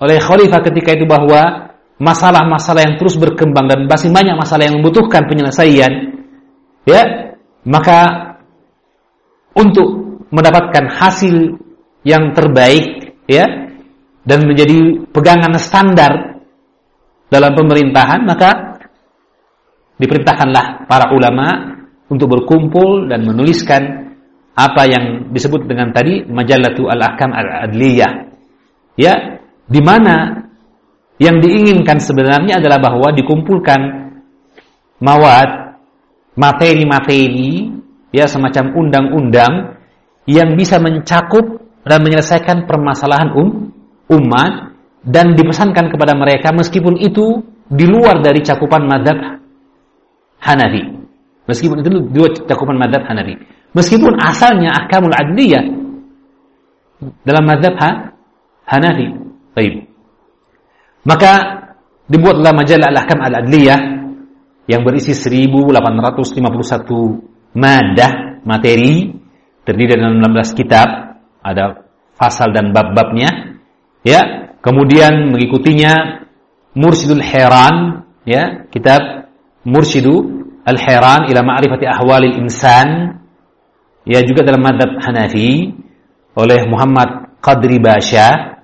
[SPEAKER 1] oleh khalifah ketika itu bahwa masalah-masalah yang terus berkembang dan masih banyak masalah yang membutuhkan penyelesaian, ya, maka untuk mendapatkan hasil yang terbaik, ya, dan menjadi pegangan standar dalam pemerintahan, maka diperintahkanlah para ulama untuk berkumpul dan menuliskan apa yang disebut dengan tadi Majalatu Al-Ahkam Al-Adliyah. Ya, di mana yang diinginkan sebenarnya adalah bahwa dikumpulkan mawad, materi-materi, ya semacam undang-undang yang bisa mencakup dan menyelesaikan permasalahan um, umat dan dipesankan kepada mereka meskipun itu di luar dari cakupan madhab Hanafi. Meskipun itu di luar cakupan madhab Hanafi. Meskipun asalnya ahkamul adliyah dalam mazhab ha? Hanafi. Baik. Maka dibuatlah majalah al-ahkam al-adliyah yang berisi 1851 madah materi terdiri dari 16 kitab, ada pasal dan bab-babnya. Ya, kemudian mengikutinya Mursidul Heran, ya, kitab Mursidu Al-Heran ila ma'rifati ahwalil insan ya juga dalam madhab Hanafi oleh Muhammad Qadri Basha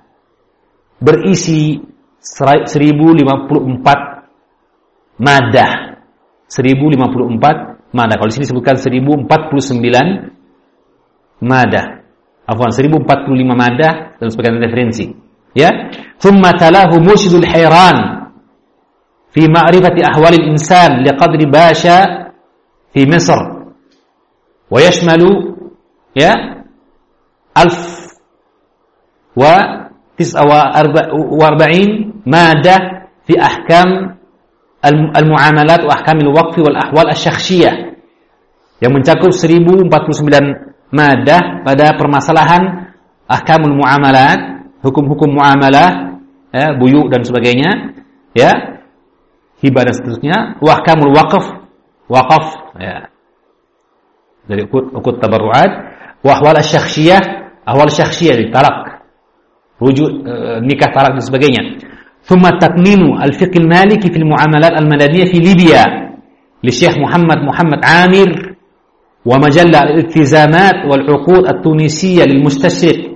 [SPEAKER 1] berisi 1054 madah 1054 madah kalau di sini disebutkan 1049 madah afwan 1045 madah dan sebagian referensi ya thumma talahu mushidul hayran fi ma'rifati ahwalil insan liqadri Basha fi Misr ويشمل يا ألف وتسعة وأربعين مادة في أحكام Al-Mu'amalat wa Ahkamil Waqfi wal Ahwal Asyakhsiyah yang mencakup 1049 madah pada permasalahan ahkamul muamalat, hukum-hukum muamalah, ya, buyu dan sebagainya, ya. Hibah dan seterusnya, wa ahkamul waqf, ya. Dari ukut ukut tabarruat, wa ahwal asyakhsiyah, ahwal syakhsiyah talak, rujuk e, nikah talak dan sebagainya thumma tatminu al-fiqh al-maliki fil muamalat al-madaniyah fi Libya li Syekh Muhammad Muhammad Amir wa majalla al-iltizamat wal uqud at-tunisiyah lil mustashriq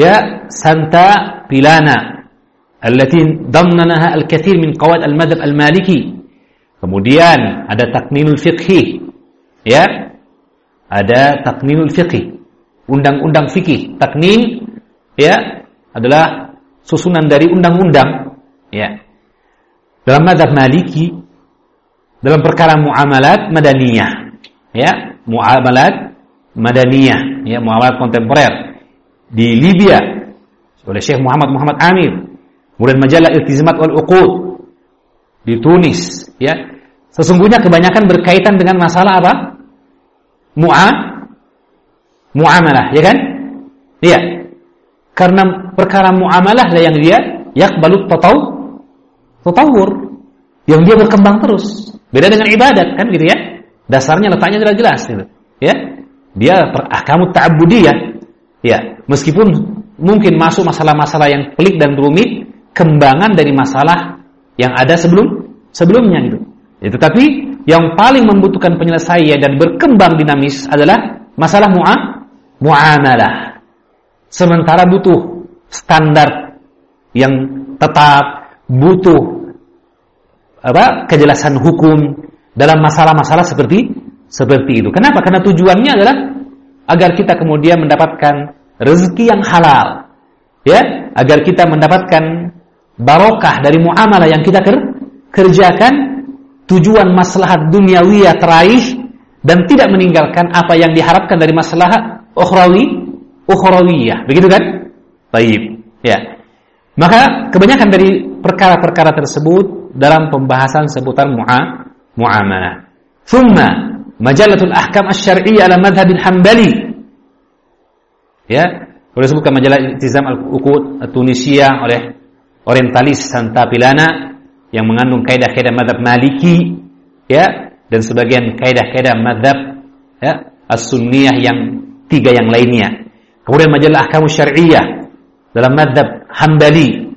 [SPEAKER 1] ya Santa Pilana allati dammanaha al-kathir min qawaid al-madhhab al-maliki kemudian ada takninul fiqhi ya ada takninul fiqhi undang-undang fikih. taknin ya adalah susunan dari undang-undang. Ya. Dalam madhab maliki dalam perkara muamalat madaniyah. Ya muamalat madaniyah. Ya muamalat kontemporer. Di Libya oleh Syekh Muhammad Muhammad Amir. Kemudian majalah Iltizamat wal Uqud. Di Tunis ya. Sesungguhnya kebanyakan berkaitan dengan masalah apa? Mu'a muamalah ya kan? Iya karena perkara muamalah lah yang dia yakbalut tataw tatawur. Yang dia berkembang terus. Beda dengan ibadat kan gitu ya? Dasarnya letaknya jelas jelas gitu. Ya? Dia ahkamu ta'budiyah. Ya meskipun mungkin masuk masalah-masalah yang pelik dan rumit kembangan dari masalah yang ada sebelum sebelumnya gitu. Ya, tetapi yang paling membutuhkan penyelesaian dan berkembang dinamis adalah masalah mu'a muamalah sementara butuh standar yang tetap butuh apa kejelasan hukum dalam masalah-masalah seperti seperti itu. Kenapa? Karena tujuannya adalah agar kita kemudian mendapatkan rezeki yang halal. Ya, agar kita mendapatkan barokah dari muamalah yang kita ker kerjakan tujuan maslahat duniawiyah teraih dan tidak meninggalkan apa yang diharapkan dari maslahat ukhrawi ukhrawiyah. Begitu kan? Baik. Ya. Maka kebanyakan dari perkara-perkara tersebut dalam pembahasan seputar mu'a muamalah. Thumma majalatul ahkam asy-syar'iyyah ala madhhab al-Hambali. Ya, boleh sebutkan majalah Iltizam al-Uqud Tunisia oleh orientalis Santa Pilana yang mengandung kaidah-kaidah madhab Maliki ya dan sebagian kaidah-kaidah madhab ya as-sunniyah yang tiga yang lainnya. Kemudian majalah ahkam syar'iyyah dalam madhab Hambali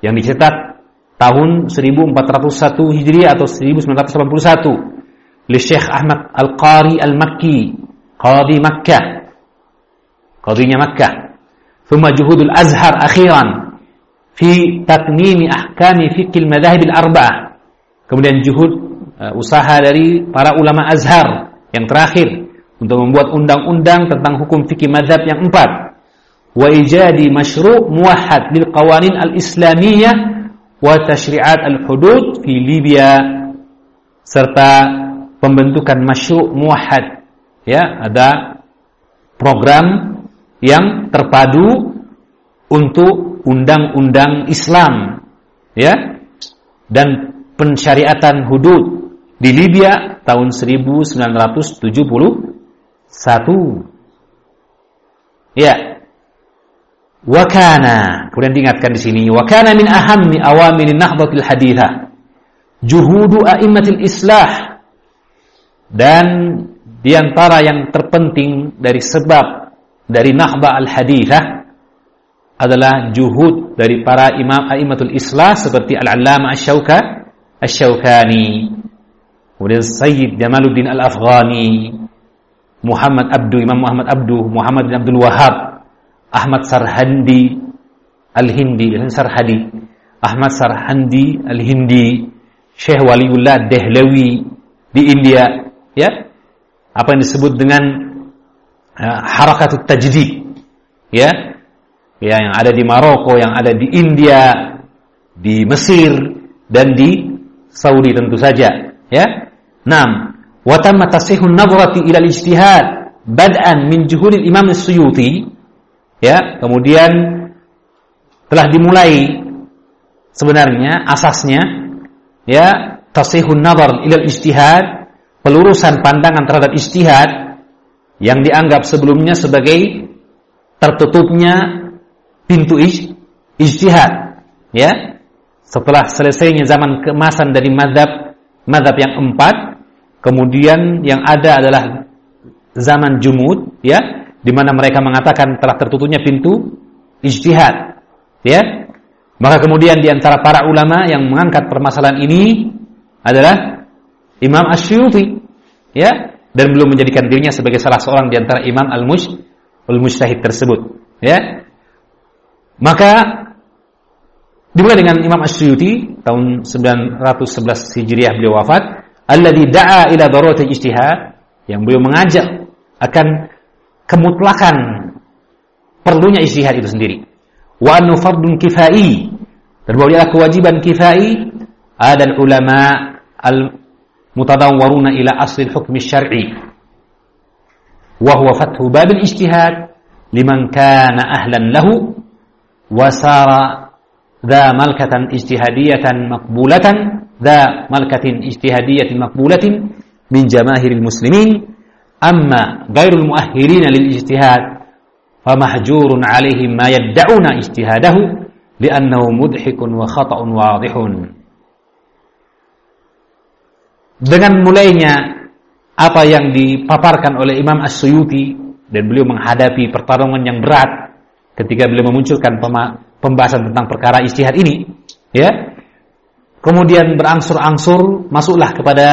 [SPEAKER 1] yang dicetak tahun 1401 Hijriah atau 1981 oleh Syekh Ahmad Al-Qari Al-Makki Qadi Makkah Qadinya Makkah ثم جهود الأزهر أخيرا في تقنين أحكام فقه المذاهب الأربعة kemudian juhud uh, usaha dari para ulama Azhar yang terakhir untuk membuat undang-undang tentang hukum fikih mazhab yang empat. Wa ijadi masyru' muwahhad lil qawanin al-islamiyah wa tashri'at al-hudud fi Libya. Serta pembentukan masyru' muwahhad. Ya ada program yang terpadu untuk undang-undang Islam. Ya dan pensyariatan hudud di Libya tahun 1971 ya. Wakana. Kemudian diingatkan di sini. Wakana min ahammi awamil nahdatil hadithah. Juhudu a'immatil islah. Dan di antara yang terpenting dari sebab dari nahba al-hadithah adalah juhud dari para imam a'immatul islah seperti al-allama asy-syauka asy-syaukani. Kemudian Sayyid Jamaluddin Al-Afghani Muhammad Abdu Imam Muhammad Abdu Muhammad bin Abdul Wahab Ahmad Sarhandi Al-Hindi Sarhadi Ahmad Sarhandi Al-Hindi Syekh Waliullah Dehlawi di India ya. Apa yang disebut dengan uh, harakatut tajdid ya. Ya yang ada di Maroko yang ada di India di Mesir dan di Saudi tentu saja ya. Nam wa tamma tasihun nadrati ila al-ijtihad bad'an min juhudil Imam As-Suyuti ya. Kemudian telah dimulai sebenarnya asasnya ya tasihun nazar ila al-ijtihad pelurusan pandangan terhadap ijtihad yang dianggap sebelumnya sebagai tertutupnya pintu ij, ijtihad ya. Setelah selesainya zaman kemasan dari madhab madhab yang empat kemudian yang ada adalah zaman jumud ya di mana mereka mengatakan telah tertutupnya pintu ijtihad ya. Maka kemudian di antara para ulama yang mengangkat permasalahan ini adalah Imam Asyuti ya dan belum menjadikan dirinya sebagai salah seorang di antara imam al-muj al-mujtahid tersebut ya. Maka Dimulai dengan Imam Asyuyuti tahun 911 Hijriah beliau wafat, alladzi da'a ila darurati ijtihad yang beliau mengajak akan kemutlakan perlunya ijtihad itu sendiri. Wa annu fardun kifai dan bahwa adalah kewajiban kifai ada ulama al mutadawwaruna ila asli al-hukm syar'i wa huwa fathu bab al-ijtihad liman kana ahlan lahu wa sara dha malkatan ijtihadiyatan maqbulatan ijtihadiyatin maqbulatin min jamaahiril muslimin. Amma ghairul muahhirina lil ijtihad famahjurun alaihim ma yadda'una ijtihadahu li'annahu mudhikun wa khata'un wadihun. Dengan mulainya apa yang dipaparkan oleh Imam As-Suyuti dan beliau menghadapi pertarungan yang berat ketika beliau memunculkan pembahasan tentang perkara istihad ini ya kemudian berangsur-angsur masuklah kepada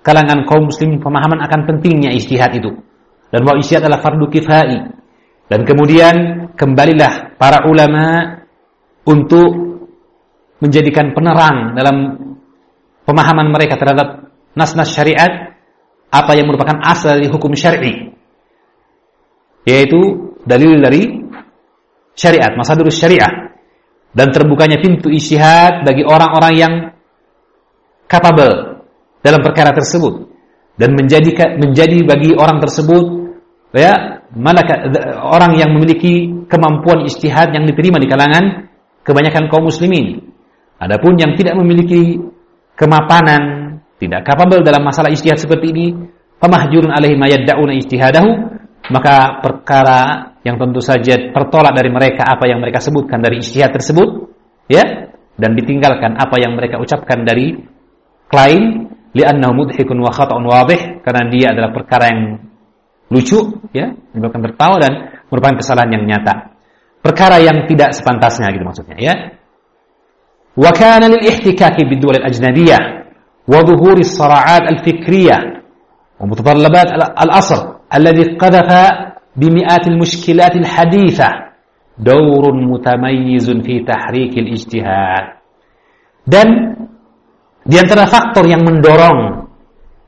[SPEAKER 1] kalangan kaum muslim pemahaman akan pentingnya istihad itu. Dan bahwa istihad adalah fardu kifai. Dan kemudian kembalilah para ulama untuk menjadikan penerang dalam pemahaman mereka terhadap nas-nas syariat apa yang merupakan asal dari hukum syar'i. Yaitu dalil dari syariat masadurus syariah dan terbukanya pintu istihad bagi orang-orang yang capable dalam perkara tersebut dan menjadi menjadi bagi orang tersebut ya malaka, orang yang memiliki kemampuan istihad yang diterima di kalangan kebanyakan kaum muslimin. Adapun yang tidak memiliki kemapanan, tidak kapabel dalam masalah istihad seperti ini, pemahjurun alaihi mayadda'una istihadahu, maka perkara yang tentu saja tertolak dari mereka apa yang mereka sebutkan dari istihad tersebut, ya, dan ditinggalkan apa yang mereka ucapkan dari klaim li'annahu mudhikun wa khata'un wadih karena dia adalah perkara yang lucu ya menyebabkan tertawa dan merupakan kesalahan yang nyata. Perkara yang tidak sepantasnya gitu maksudnya ya. Wa kana lil ihtikaki bid duwal al ajnabiyah wa dhuhuri as-sara'at al fikriyah wa mutatallabat al asr alladhi qadhafa بمئات المشكلات الحديثة دور متميز في تحريك الاجتهاد dan di antara faktor yang mendorong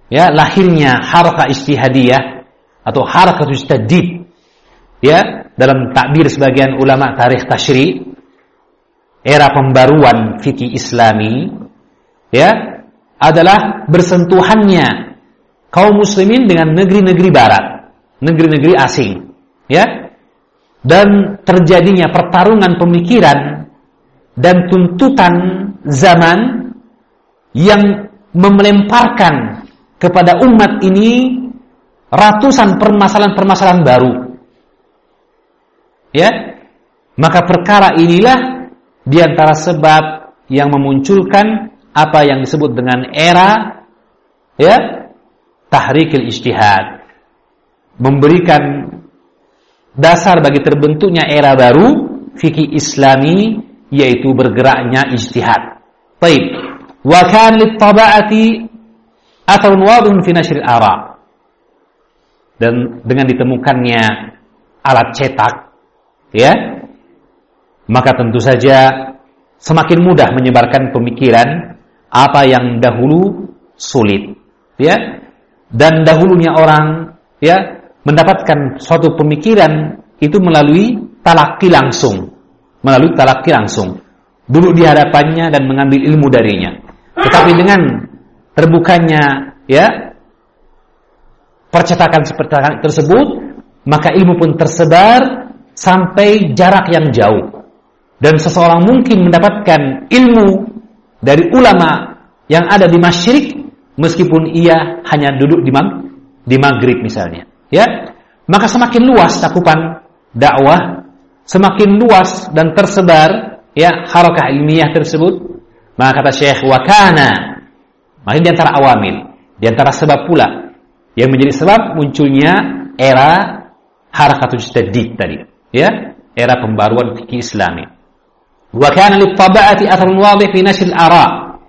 [SPEAKER 1] ya lahirnya harakah istihadiyah atau harakah istadid ya dalam takbir sebagian ulama tarikh tashri era pembaruan fikih Islami ya adalah bersentuhannya kaum muslimin dengan negeri-negeri barat, negeri-negeri asing ya dan terjadinya pertarungan pemikiran dan tuntutan zaman yang melemparkan kepada umat ini ratusan permasalahan-permasalahan baru. Ya, maka perkara inilah di antara sebab yang memunculkan apa yang disebut dengan era ya tahrikil ijtihad memberikan dasar bagi terbentuknya era baru fikih islami yaitu bergeraknya ijtihad. Baik. Wa kan lit-taba'ati atharun wadhun fi nashr ara Dan dengan ditemukannya alat cetak ya maka tentu saja semakin mudah menyebarkan pemikiran apa yang dahulu sulit ya dan dahulunya orang ya mendapatkan suatu pemikiran itu melalui talaki langsung melalui talaki langsung duduk di hadapannya dan mengambil ilmu darinya tetapi dengan terbukanya ya percetakan seperti tersebut, maka ilmu pun tersebar sampai jarak yang jauh. Dan seseorang mungkin mendapatkan ilmu dari ulama yang ada di masyrik meskipun ia hanya duduk di mag di maghrib misalnya. Ya, maka semakin luas cakupan dakwah, semakin luas dan tersebar ya harakah ilmiah tersebut maka kata Syekh Wakana, maka di antara awamil, di antara sebab pula yang menjadi sebab munculnya era harakatul jadid tadi, ya, era pembaruan fikih Islami. Wa kana lit-taba'ati atharun wadih fi nashr al-ara.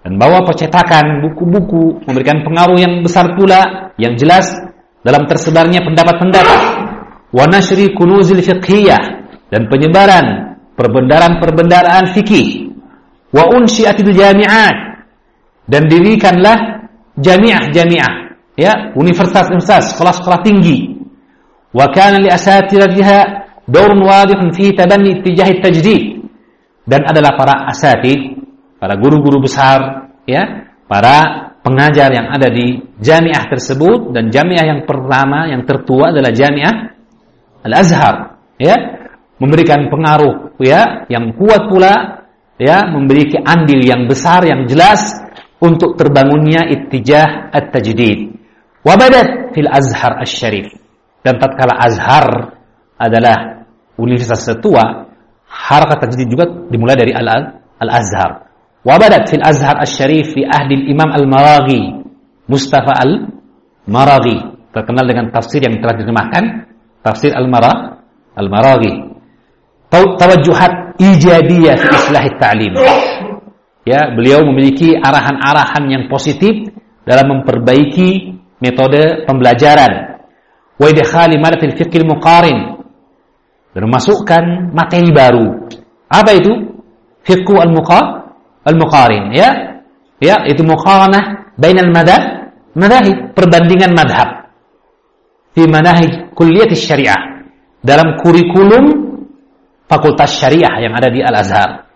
[SPEAKER 1] Dan bahwa percetakan buku-buku memberikan pengaruh yang besar pula yang jelas dalam tersebarnya pendapat-pendapat. Wa nashri kunuzil fiqhiyah dan penyebaran perbendaharaan-perbendaharaan fikih wa unsyiatil jami'at dan dirikanlah jami'ah-jami'ah ya universitas-universitas sekolah-sekolah tinggi wa kana li asatidatiha daurun wadihun fi tabanni ittijah tajdid dan adalah para asatid para guru-guru besar ya para pengajar yang ada di jamiah tersebut dan jamiah yang pertama yang tertua adalah jamiah Al-Azhar ya. Memberikan pengaruh ya yang kuat pula ya memiliki andil yang besar yang jelas untuk terbangunnya ittijah at-tajdid. Wabadat fil Azhar asy-Syarif dan tatkala Azhar adalah universitas tertua harakat tajdid juga dimulai dari Al-Azhar wabadat fil Azhar asy-Syarif fi ahdi Imam Al-Maraghi Mustafa Al-Maraghi. Terkenal dengan tafsir yang telah diterjemahkan tafsir Al-Mara Al-Maraghi. Tawajjuhat ijabiyah fi islah ta'lim. Ya beliau memiliki arahan-arahan yang positif dalam memperbaiki metode pembelajaran. Wa idkhali madatil fiqh muqarin dan memasukkan materi baru. Apa itu? Fiqh al-muqar al-muqarin ya. Ya itu muqaranah bainal madhab madahib perbandingan madhab. Fi manahij kulliyat syariah. Dalam kurikulum fakultas syariah yang ada di Al-Azhar.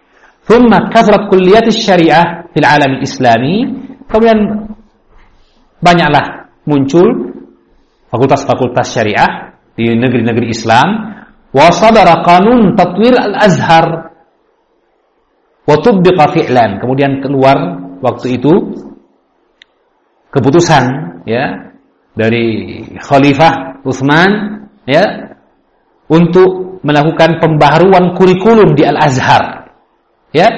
[SPEAKER 1] Thumma kasrat kulliyat syariah fil alam islami. Kemudian banyaklah muncul fakultas-fakultas syariah di negeri-negeri Islam. Wa sadara qanun tatwir al-azhar wa fi'lan. Kemudian keluar waktu itu keputusan ya dari khalifah Utsman ya untuk melakukan pembaharuan kurikulum di Al-Azhar ya.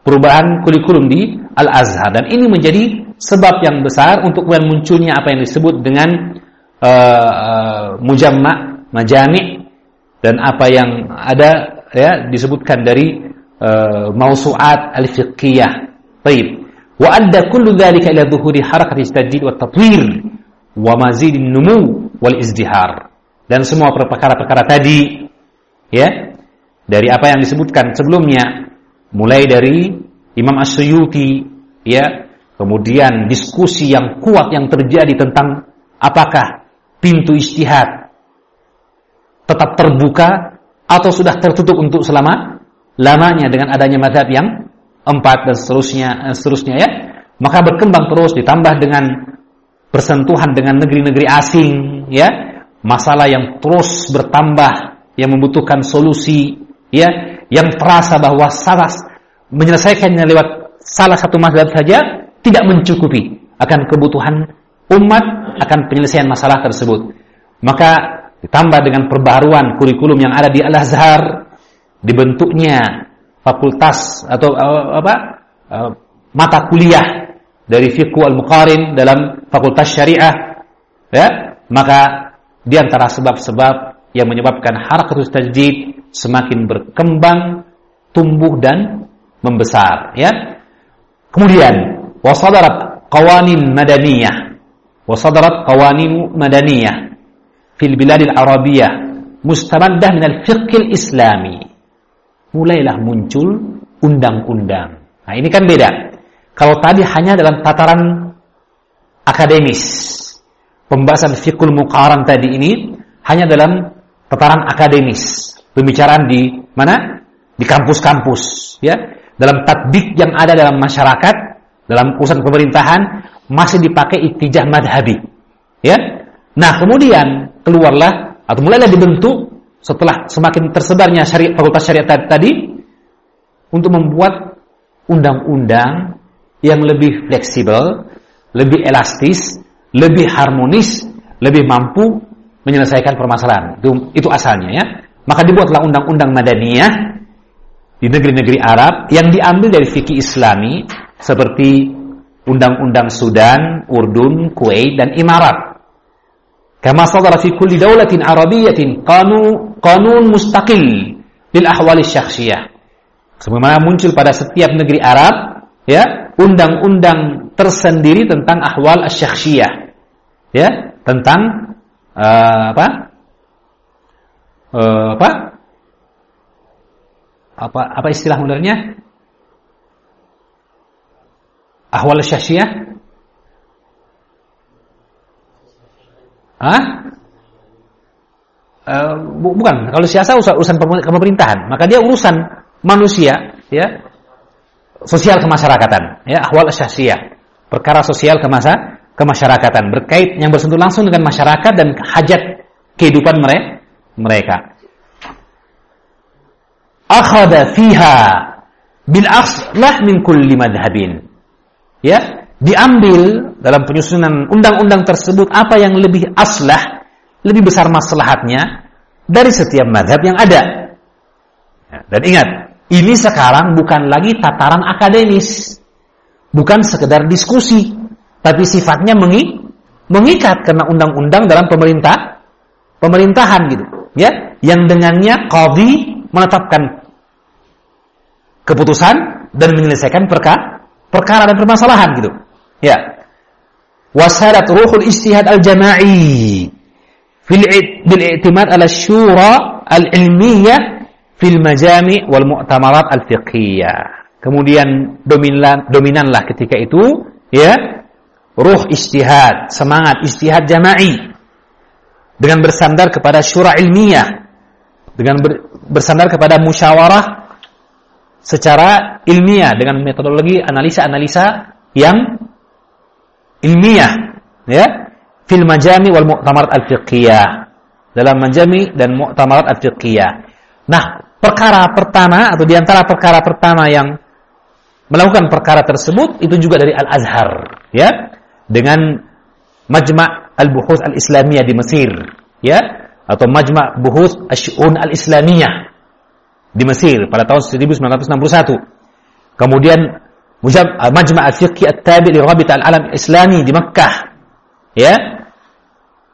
[SPEAKER 1] Perubahan kurikulum di Al-Azhar. Dan ini menjadi sebab yang besar untuk munculnya apa yang disebut dengan uh, uh, mujamma majami dan apa yang ada ya disebutkan dari Eh, mausuat al-fiqhiyah. Baik. Wa adda kullu dhalika ila dhuhuri harakat istajdid wa tatwir wa mazid numu wal izdihar. Dan semua perkara-perkara tadi ya dari apa yang disebutkan sebelumnya mulai dari Imam As-Suyuti ya kemudian diskusi yang kuat yang terjadi tentang apakah pintu istihad tetap terbuka atau sudah tertutup untuk selama lamanya dengan adanya madhab yang empat dan seterusnya eh, seterusnya ya maka berkembang terus ditambah dengan bersentuhan dengan negeri-negeri asing ya masalah yang terus bertambah yang membutuhkan solusi ya yang terasa bahwa salah menyelesaikannya lewat salah satu mazhab saja tidak mencukupi akan kebutuhan umat akan penyelesaian masalah tersebut. Maka ditambah dengan perbaharuan kurikulum yang ada di Al-Azhar dibentuknya fakultas atau uh, apa uh, mata kuliah dari fiqh al-muqarin dalam fakultas syariah ya. Maka di antara sebab-sebab yang menyebabkan harakatus tajdid semakin berkembang tumbuh dan membesar ya. Kemudian wasadarat qawanin madaniyah wasadarat qawanin madaniyah fil biladil arabiyah mustamaddah min al-fiqh al-islami mulailah muncul undang-undang. Nah, ini kan beda. Kalau tadi hanya dalam tataran akademis, pembahasan fikul muqaran tadi ini hanya dalam tataran akademis, pembicaraan di mana? Di kampus-kampus, ya. Dalam tatbik yang ada dalam masyarakat, dalam urusan pemerintahan masih dipakai itijah madhabi. Ya. Nah, kemudian keluarlah atau mulailah dibentuk setelah semakin tersebarnya syariat fakultas syariat tadi untuk membuat undang-undang yang lebih fleksibel, lebih elastis, lebih harmonis, lebih mampu menyelesaikan permasalahan. Itu, itu asalnya ya. Maka dibuatlah undang-undang Madaniyah di negeri-negeri Arab yang diambil dari fikih Islami seperti undang-undang Sudan, Urdun, Kuwait dan Imarat. Sadara fi kulli daulatin arabiyyatin qanu qanun mustaqil lil ahwali syakhsiyah. Sebagaimana muncul pada setiap negeri Arab, ya, undang-undang tersendiri tentang ahwal asyakhsiyah. Ya, tentang uh, apa? Uh, apa? Apa apa istilah modernnya? Ahwal syasyiyah? Hah? Uh, bukan, kalau siasa urusan pemerintahan, maka dia urusan manusia, ya, sosial kemasyarakatan, ya, ahwal syasyiyah, perkara sosial kemasa kemasyarakatan berkait yang bersentuh langsung dengan masyarakat dan hajat kehidupan mereka. mereka. Akhadha fiha bil aslah min kulli madhabin. Ya, diambil dalam penyusunan undang-undang tersebut apa yang lebih aslah, lebih besar maslahatnya dari setiap madhab yang ada. Ya, dan ingat, ini sekarang bukan lagi tataran akademis, bukan sekedar diskusi, tapi sifatnya mengi mengikat karena undang-undang dalam pemerintah pemerintahan gitu ya yang dengannya qadhi menetapkan keputusan dan menyelesaikan perkara perkara dan permasalahan gitu ya. Wasalat ruhul istihad al jama'i fil i'timad ala syura al ilmiyah fil majami wal mu'tamarat al fiqhiyah kemudian dominan dominanlah ketika itu ya. Ruh istihad, semangat istihad jama'i dengan bersandar kepada syura ilmiah, dengan ber, bersandar kepada musyawarah secara ilmiah dengan metodologi analisa-analisa yang ilmiah, ya, fil majami wal mu'tamarat al-fiqhiyah, dalam majami dan mu'tamarat al-fiqhiyah. Nah, perkara pertama atau di antara perkara pertama yang melakukan perkara tersebut itu juga dari Al-Azhar, ya dengan Majma' Al-Buhus Al-Islamiyah di Mesir, ya, atau Majma' Buhus Asy-Syu'un Al-Islamiyah di Mesir pada tahun 1961. Kemudian Majma' Al-Fiqhi At-Tabi' li Rabit Al-Alam Islami di Mekkah, ya.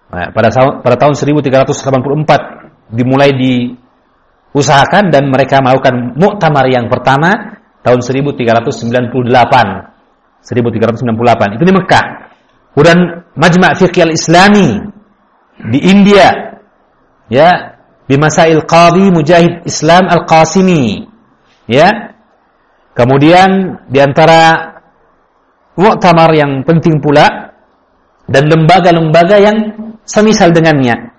[SPEAKER 1] Nah, pada pada tahun 1384 dimulai diusahakan dan mereka melakukan muktamar yang pertama tahun 1398. 1398 itu di Mekah. Kemudian Majma' Fiqh al-Islami di India. Ya, di Masail Qadhi Mujahid Islam Al-Qasimi. Ya. Kemudian di antara muktamar yang penting pula dan lembaga-lembaga yang semisal dengannya.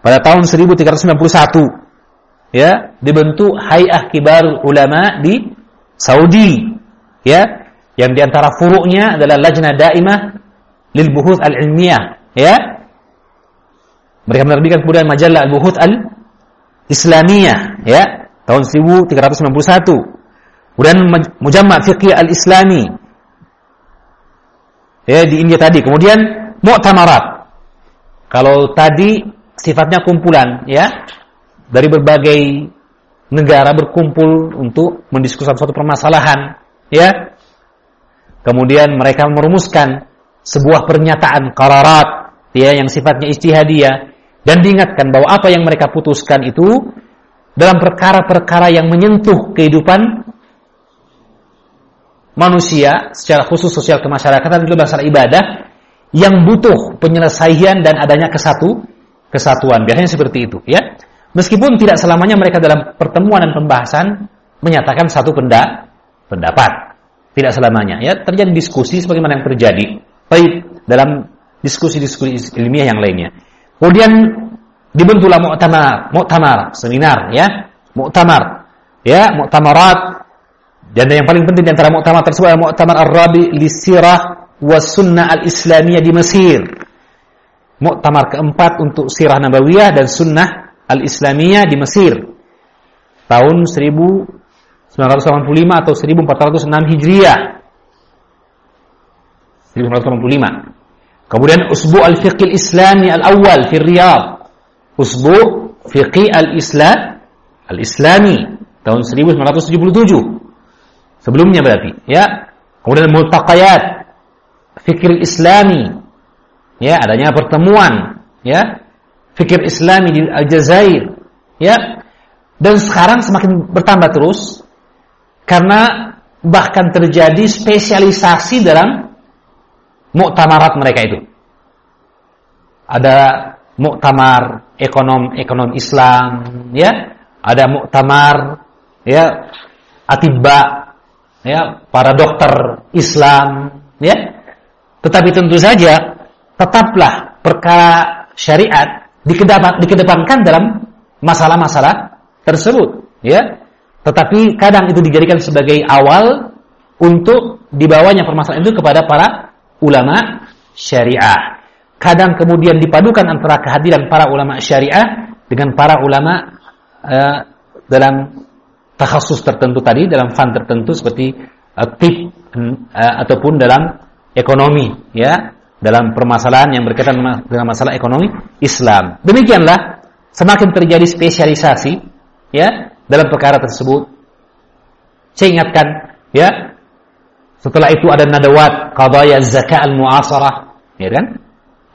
[SPEAKER 1] Pada tahun 1391 ya, dibentuk Hay'ah Kibar Ulama di Saudi. Ya, yang di antara furuknya adalah Lajnah Daimah lil buhut al ilmiah ya mereka menerbitkan kemudian majalah al buhut al islamiyah ya tahun 1391 kemudian mujamma fiqih al islami ya di India tadi. Kemudian mu'tamarat. Kalau tadi sifatnya kumpulan ya. Dari berbagai negara berkumpul untuk mendiskusikan suatu permasalahan ya. Kemudian mereka merumuskan sebuah pernyataan qararat ya yang sifatnya istihadiyah dan diingatkan bahwa apa yang mereka putuskan itu dalam perkara-perkara yang menyentuh kehidupan manusia secara khusus sosial kemasyarakatan juga masalah ibadah yang butuh penyelesaian dan adanya kesatu kesatuan. Biasanya seperti itu ya. Meskipun tidak selamanya mereka dalam pertemuan dan pembahasan menyatakan satu penda, pendapat. Tidak selamanya ya. Terjadi diskusi sebagaimana yang terjadi. Baik dalam diskusi-diskusi ilmiah yang lainnya. Kemudian dibentuklah muktamar, muktamar, seminar ya, muktamar. Ya, muktamarat dan yang paling penting di antara muktamar tersebut adalah muktamar Ar-Rabi li Sirah wa Sunnah Al-Islamiyah di Mesir. Muktamar keempat untuk Sirah Nabawiyah dan Sunnah Al-Islamiyah di Mesir. Tahun 1985 atau 1406 Hijriah. 1985. Kemudian Usbu' al-Fiqh al-Islami al-awwal fi Riyadh. Usbu' Fiqh al-Islam al-Islami tahun 1977. Sebelumnya berarti, ya. Kemudian Multaqayat Fikir Islami. Ya, adanya pertemuan, ya. Fikir Islami di Aljazair, ya. Dan sekarang semakin bertambah terus karena bahkan terjadi spesialisasi dalam muktamarat mereka itu. Ada muktamar ekonom ekonom Islam, ya. Ada muktamar ya atiba ya, para dokter Islam, ya. Tetapi tentu saja tetaplah perkara syariat dikedepankan dalam masalah-masalah tersebut, ya. Tetapi kadang itu dijadikan sebagai awal untuk dibawanya permasalahan itu kepada para ulama syariah. Kadang kemudian dipadukan antara kehadiran para ulama syariah dengan para ulama uh, dalam takhasus tertentu tadi, dalam fan tertentu seperti uh, tip uh, ataupun dalam ekonomi, ya, dalam permasalahan yang berkaitan dengan masalah ekonomi Islam. Demikianlah semakin terjadi spesialisasi, ya, dalam perkara tersebut. Saya ingatkan, ya, setelah itu ada nadawat qadaya zakat al-mu'asarah, ya kan?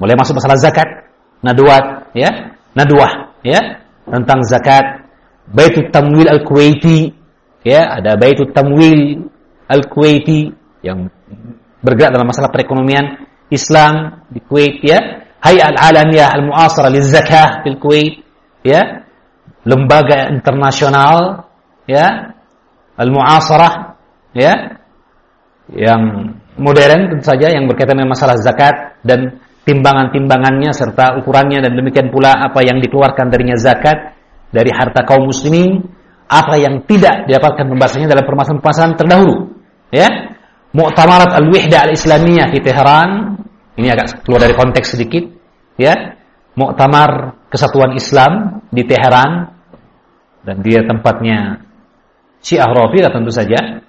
[SPEAKER 1] Mulai masuk masalah zakat, nadawat, ya, nadwah, ya, tentang zakat. Baitul Tamwil Al-Kuwaiti, ya, ada Baitul Tamwil Al-Kuwaiti yang bergerak dalam masalah perekonomian Islam di Kuwait, ya. Hay'ah Al-Alamiyah Al-Mu'asarah Liz-Zakah di Kuwait, ya. Lembaga internasional ya. Al-mu'asarah ya. Yang modern tentu saja yang berkaitan dengan masalah zakat dan timbangan-timbangannya serta ukurannya dan demikian pula apa yang dikeluarkan darinya zakat dari harta kaum muslimin apa yang tidak didapatkan pembahasannya dalam permasalahan-permasalahan terdahulu? Ya? Mu'tamarat Al-Wihda Al-Islamiyah di Teheran ini agak keluar dari konteks sedikit. Ya? Mu'tamar Kesatuan Islam di Teheran dan dia tempatnya Syiah Rafidah tentu saja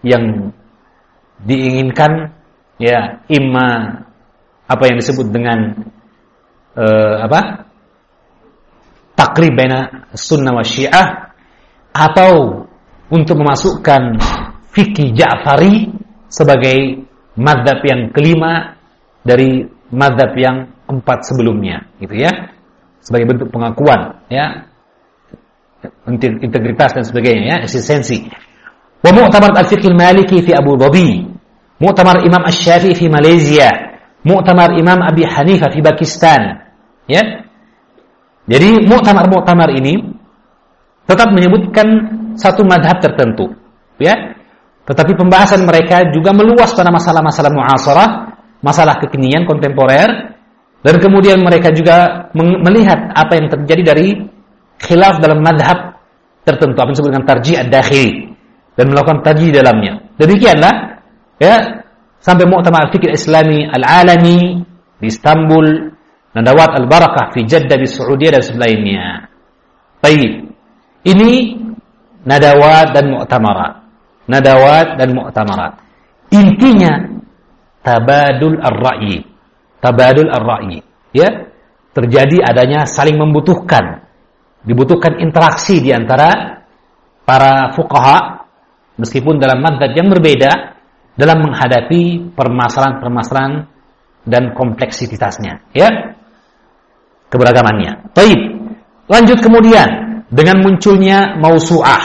[SPEAKER 1] yang diinginkan ya imma apa yang disebut dengan uh, apa takrib baina sunnah wa syiah atau untuk memasukkan fikih Ja'fari sebagai madhab yang kelima dari madhab yang empat sebelumnya gitu ya. Sebagai bentuk pengakuan ya. Integritas dan sebagainya ya. Eksistensi. Wa mu'tamar al-fiqh al-maliki fi Abu Dhabi mu'tamar Imam Asy-Syafi'i fi Malaysia mu'tamar Imam Abi Hanifah fi Pakistan ya jadi mu'tamar-mu'tamar ini tetap menyebutkan satu madhab tertentu ya tetapi pembahasan mereka juga meluas pada masalah-masalah muasarah masalah kekinian kontemporer dan kemudian mereka juga melihat apa yang terjadi dari khilaf dalam madhab tertentu apa yang disebut dengan tarjih ad-dakhili dan melakukan tarjih dalamnya. Demikianlah ya sampai Mu'tamar Fikir Islami Al-Alami di Istanbul, Nadawat Al-Barakah di Jeddah di Saudi dan sebelahnya. Baik. Ini nadawat dan mu'tamarat. Nadawat dan mu'tamarat. Intinya tabadul ar-ra'yi. Tabadul ar-ra'yi. Ya, terjadi adanya saling membutuhkan dibutuhkan interaksi di antara para fuqaha meskipun dalam madhab yang berbeda dalam menghadapi permasalahan-permasalahan dan kompleksitasnya ya keberagamannya. Baik. Lanjut kemudian dengan munculnya mausu'ah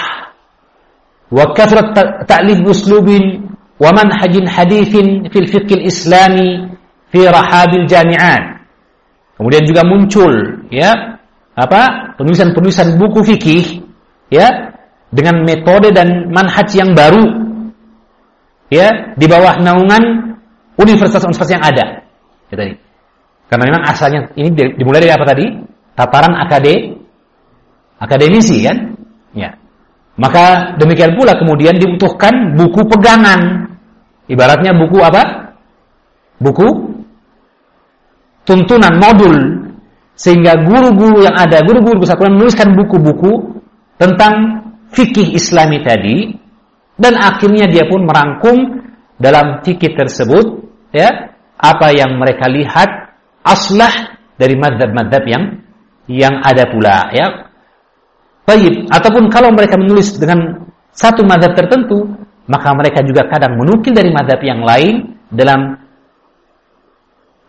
[SPEAKER 1] wa kathrat ta'lif uslubin wa manhajin hadithin fil fiqh islami fi rahabil jami'at. Kemudian juga muncul ya apa penulisan-penulisan buku fikih ya dengan metode dan manhaj yang baru ya di bawah naungan universitas-universitas yang ada ya tadi karena memang asalnya ini dimulai dari apa tadi? Tataran akade akademisi kan? Ya. Maka demikian pula kemudian dibutuhkan buku pegangan. Ibaratnya buku apa? Buku tuntunan modul. Sehingga guru-guru yang ada, guru-guru kesatuan menuliskan buku-buku tentang fikih islami tadi. Dan akhirnya dia pun merangkum dalam fikih tersebut ya apa yang mereka lihat aslah dari madhab-madhab yang yang ada pula ya Baik, ataupun kalau mereka menulis dengan satu madhab tertentu, maka mereka juga kadang menukil dari madhab yang lain dalam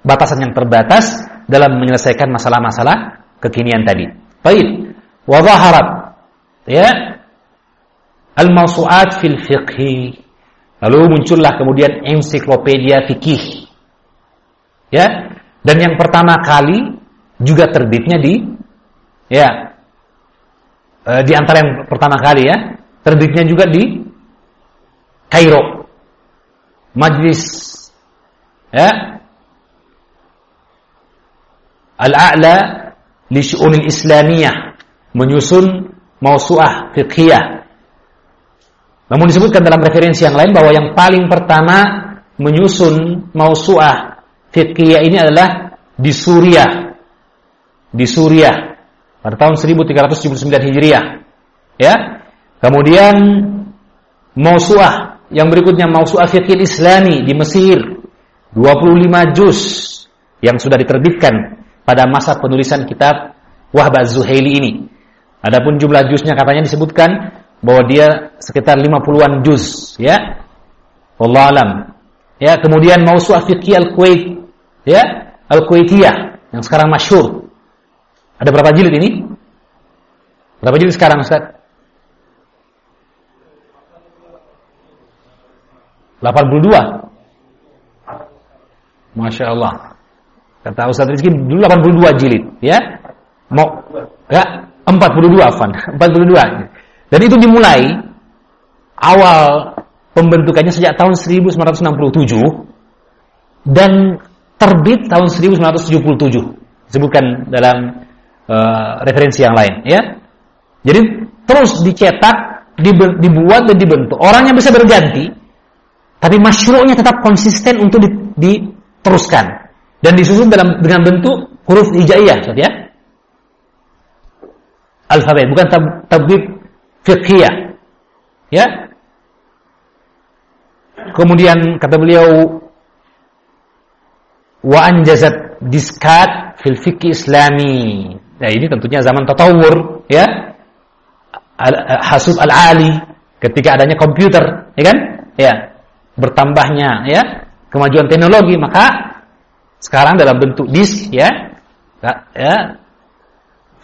[SPEAKER 1] batasan yang terbatas dalam menyelesaikan masalah-masalah kekinian tadi. Baik. Wa zaharat ya al-mawsu'at fil fiqh. Lalu muncullah kemudian ensiklopedia fikih. Ya. Dan yang pertama kali juga terbitnya di ya e, di antara yang pertama kali ya, terbitnya juga di Kairo. Majlis ya Al-A'la li Syu'unil Islamiyah menyusun mausu'ah fiqhiyah. Namun disebutkan dalam referensi yang lain bahwa yang paling pertama menyusun mausu'ah fiqhiyah ini adalah di Suriah. Di Suriah pada tahun 1379 Hijriah. Ya. Kemudian mausu'ah yang berikutnya Mausu'ah Fiqh Islami di Mesir 25 juz yang sudah diterbitkan pada masa penulisan kitab Wahbah Zuhaili ini. Adapun jumlah juznya katanya disebutkan bahwa dia sekitar 50-an juz, ya. Allah alam. Ya, kemudian Mausu'ah Fiqh Al-Kuwait, ya, Al-Kuwaitiyah yang sekarang masyhur. Ada berapa jilid ini? Berapa jilid sekarang, Ustaz? 82. Masya Allah. Kata Ustaz Rizky dulu 82 jilid, ya. Mau ya 42 Afan, 42. Dan itu dimulai awal pembentukannya sejak tahun 1967 dan terbit tahun 1977. Disebutkan dalam uh, referensi yang lain, ya. Jadi terus dicetak, dibuat dan dibentuk. Orangnya bisa berganti, tapi masyru'nya tetap konsisten untuk diteruskan dan disusun dalam dengan bentuk huruf hijaiyah, ya. Alfabet, bukan tab tabib fiqhiyah. Ya. Kemudian kata beliau wa anjazat diskat fil fiqh islami. Nah, ini tentunya zaman tatawur, ya. Hasub al-ali ketika adanya komputer, ya kan? Ya bertambahnya ya kemajuan teknologi maka sekarang dalam bentuk disk ya ya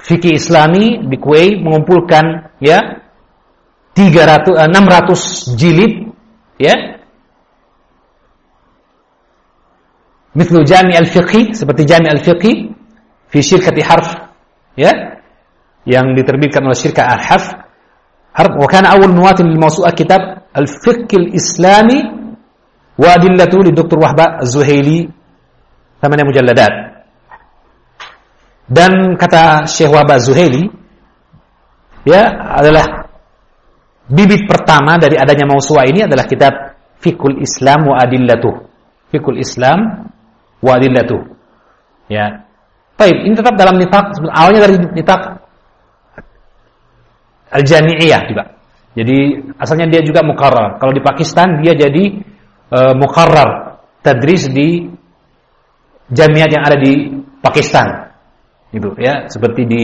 [SPEAKER 1] fikih Islami di Kuwait mengumpulkan ya 300 600 jilid ya Mislu Jami al-Fiqhi seperti Jami al-Fiqhi fi syirkati harf ya yang diterbitkan oleh syirkah al-Harf harf wa kana awal nuwatin lil mawsu'ah kitab al-fiqh al-islami wa adillatu li Dr. Wahba Az-Zuhaili thamaniya mujalladat. Dan kata Syekh Wahba Az-Zuhaili ya adalah bibit pertama dari adanya mausua ini adalah kitab Fikul Islam wa Adillatu. Fikul Islam wa Adillatu. Ya. Baik, ini tetap dalam nifak awalnya dari nifak al-jami'iyah juga. Jadi asalnya dia juga mukarrar. Kalau di Pakistan dia jadi uh, mukarrar tadris di jamiat yang ada di Pakistan. Gitu ya, seperti di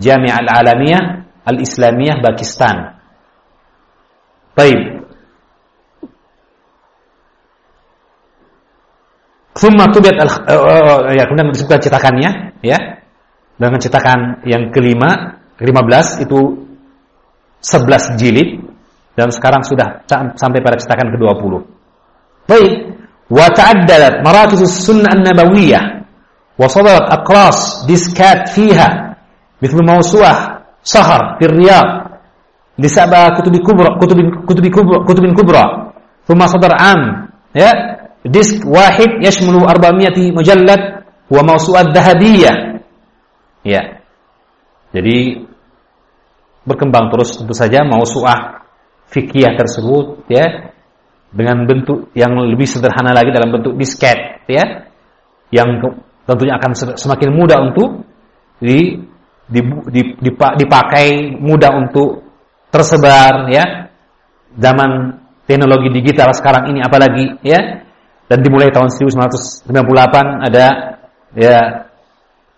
[SPEAKER 1] Jami'ah Al-Alamiyah Al-Islamiyah Pakistan. Baik. Thumma tubiat al, uh, ya kemudian disebutkan cetakannya ya. Dengan cetakan yang kelima, ke-15 itu 11 jilid dan sekarang sudah sampai pada cetakan ke-20. Baik. Wa ta'addadat marakiz sunnah an-nabawiyah wa sadarat aqras diskat fiha مثل موسوعة سهر في الرياض لسبع كتب كبرى كتب كتب كبرى كتب كبرى ثم صدر عام ya disk wahid yashmulu 400 mujallad wa mawsu'at dhahabiyah ya. Jadi berkembang terus tentu saja mausu'ah fikih tersebut ya dengan bentuk yang lebih sederhana lagi dalam bentuk disket ya yang tentunya akan semakin mudah untuk di, di, di, dipakai mudah untuk tersebar ya. Zaman teknologi digital sekarang ini apalagi ya dan dimulai tahun 1998 ada ya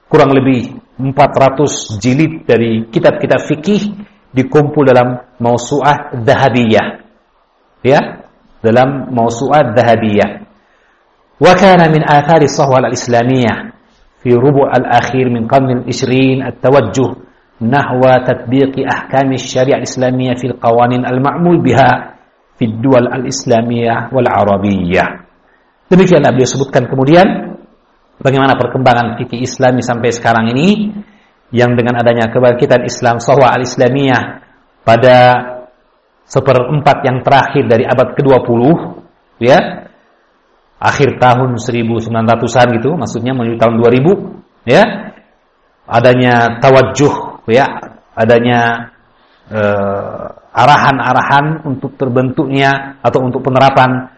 [SPEAKER 1] kurang lebih 400 jilid dari kitab-kitab fikih dikumpul dalam mausu'ah dahabiyah ya dalam mausu'at dhahabiyah. Wa kana min athari sahwa al-islamiyah fi rubu' al-akhir min qarn al-20 at-tawajjuh nahwa tatbiq ahkam asy-syari'ah al-islamiyah fil qawanin al-ma'mul biha fi dual al-islamiyah wal arabiyyah. Demikianlah beliau sebutkan kemudian bagaimana perkembangan fikih Islami sampai sekarang ini yang dengan adanya kebangkitan Islam sahwa al-islamiyah pada seperempat yang terakhir dari abad ke-20 ya akhir tahun 1900-an gitu maksudnya menuju tahun 2000 ya adanya tawajuh ya adanya eh, arahan-arahan untuk terbentuknya atau untuk penerapan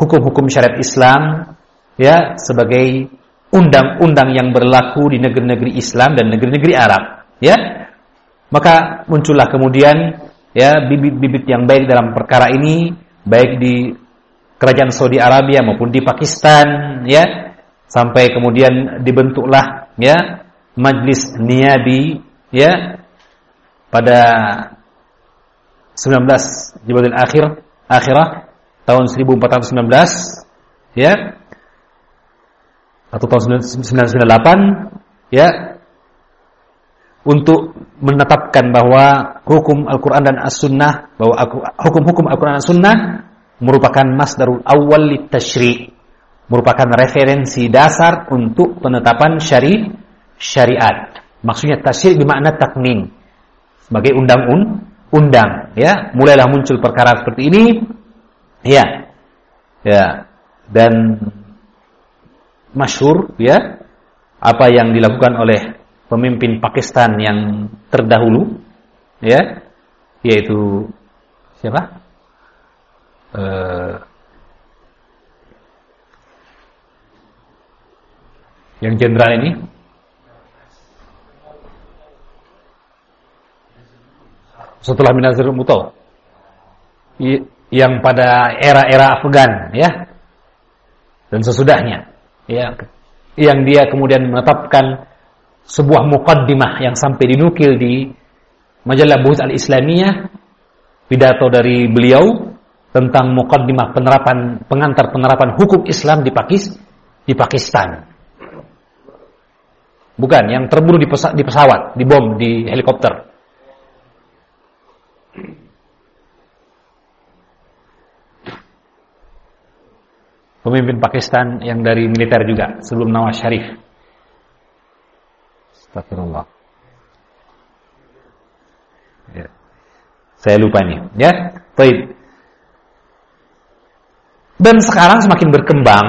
[SPEAKER 1] hukum-hukum syariat Islam ya sebagai undang-undang yang berlaku di negeri-negeri Islam dan negeri-negeri Arab ya. Maka muncullah kemudian ya bibit-bibit yang baik dalam perkara ini baik di kerajaan Saudi Arabia maupun di Pakistan ya. Sampai kemudian dibentuklah ya Majlis Niabi ya pada 19 Jumadil Akhir akhirah tahun 1419 ya. Atau tahun 1998 ya. Untuk menetapkan bahwa hukum Al-Quran dan As-Sunnah bahwa hukum-hukum Al-Quran dan As-Sunnah merupakan masdarul awal tashri merupakan referensi dasar untuk penetapan syari syariat. Maksudnya tasyri bermakna taknin sebagai undang-undang ya. Mulailah muncul perkara seperti ini ya ya. Dan masyhur ya apa yang dilakukan oleh pemimpin Pakistan yang terdahulu ya yaitu siapa? Uh, yang jenderal ini? Setelah Minazir Muto yang pada era-era Afgan ya dan sesudahnya ya yang dia kemudian menetapkan sebuah mukaddimah yang sampai dinukil di majalah Buhut Al-Islamiyah pidato dari beliau tentang mukaddimah penerapan pengantar penerapan hukum Islam di Pakis di Pakistan. Bukan yang pesa, di pesawat, di bom, di helikopter. Pemimpin Pakistan yang dari militer juga sebelum Nawaz Sharif. Astagfirullah. Ya. Saya lupa nih, ya. Baik. Dan sekarang semakin berkembang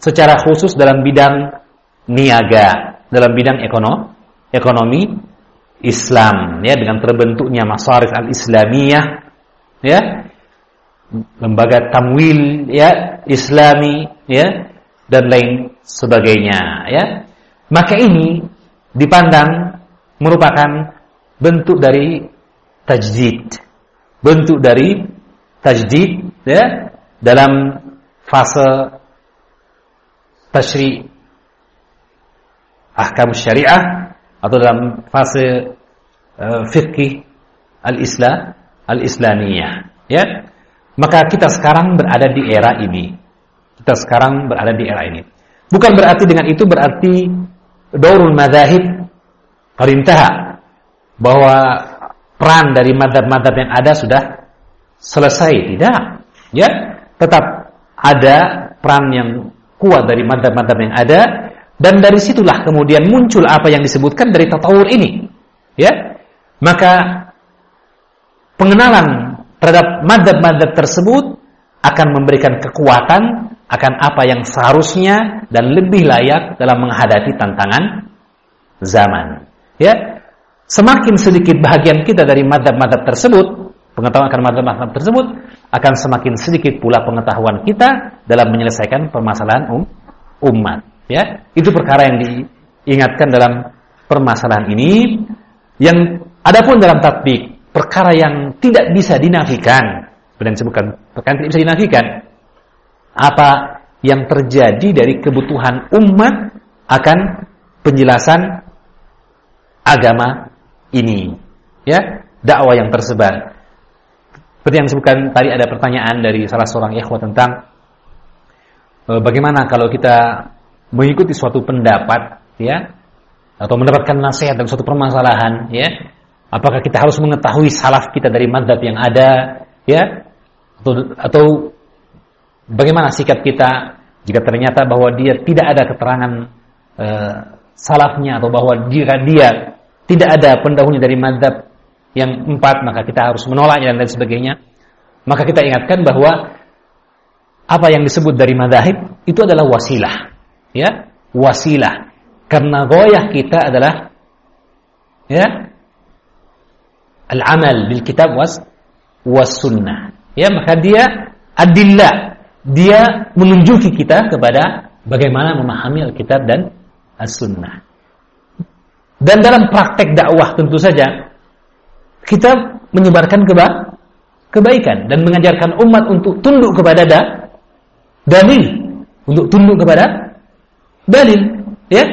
[SPEAKER 1] secara khusus dalam bidang niaga, dalam bidang ekonomi, ekonomi Islam ya dengan terbentuknya Masarif Al-Islamiyah ya lembaga tamwil ya islami ya dan lain sebagainya ya. Maka ini dipandang merupakan bentuk dari tajdid. Bentuk dari tajdid ya dalam fase tashri ahkam syariah atau dalam fase uh, fikih al-islam al-islamiyah ya maka kita sekarang berada di era ini. Kita sekarang berada di era ini. Bukan berarti dengan itu berarti daurul madzahib perintah bahwa peran dari madhab-madhab yang ada sudah selesai. Tidak. Ya, tetap ada peran yang kuat dari madhab-madhab yang ada dan dari situlah kemudian muncul apa yang disebutkan dari tatawur ini. Ya, maka pengenalan terhadap madhab-madhab tersebut akan memberikan kekuatan akan apa yang seharusnya dan lebih layak dalam menghadapi tantangan zaman. Ya, semakin sedikit bahagian kita dari madhab-madhab tersebut, pengetahuan akan madhab-madhab tersebut, akan semakin sedikit pula pengetahuan kita dalam menyelesaikan permasalahan um, umat. Ya, itu perkara yang diingatkan dalam permasalahan ini. Yang adapun dalam tatbik perkara yang tidak bisa dinafikan. Sebenarnya disebutkan perkara yang tidak bisa dinafikan. Apa yang terjadi dari kebutuhan umat akan penjelasan agama ini. Ya, dakwah yang tersebar. Seperti yang disebutkan tadi ada pertanyaan dari salah seorang ikhwah tentang e, bagaimana kalau kita mengikuti suatu pendapat ya atau mendapatkan nasihat dalam suatu permasalahan ya Apakah kita harus mengetahui salaf kita dari madhab yang ada, ya? Atau, atau bagaimana sikap kita jika ternyata bahwa dia tidak ada keterangan uh, salafnya atau bahwa jika dia tidak ada pendahulunya dari madhab yang empat maka kita harus menolaknya dan lain sebagainya. maka kita ingatkan bahwa apa yang disebut dari madhahib itu adalah wasilah. Ya, wasilah. Karena goyah kita adalah ya al-amal bil kitab was was sunnah. Ya, maka dia adillah. Dia menunjuki kita kepada bagaimana memahami Alkitab dan As-Sunnah. Dan dalam praktek dakwah tentu saja kita menyebarkan keba kebaikan dan mengajarkan umat untuk tunduk kepada da dalil, untuk tunduk kepada dalil, ya,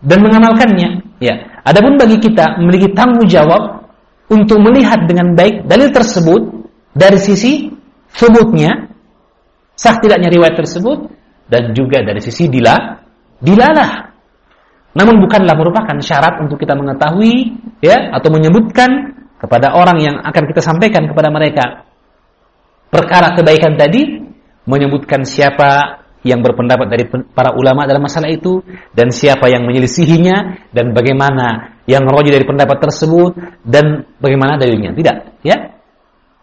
[SPEAKER 1] dan mengamalkannya. Ya. Adapun bagi kita memiliki tanggung jawab untuk melihat dengan baik dalil tersebut dari sisi sebutnya sah tidaknya riwayat tersebut dan juga dari sisi dila dilalah. Namun bukanlah merupakan syarat untuk kita mengetahui ya atau menyebutkan kepada orang yang akan kita sampaikan kepada mereka perkara kebaikan tadi menyebutkan siapa yang berpendapat dari para ulama dalam masalah itu dan siapa yang menyelisihinya dan bagaimana yang roji dari pendapat tersebut dan bagaimana dalilnya. Tidak ya?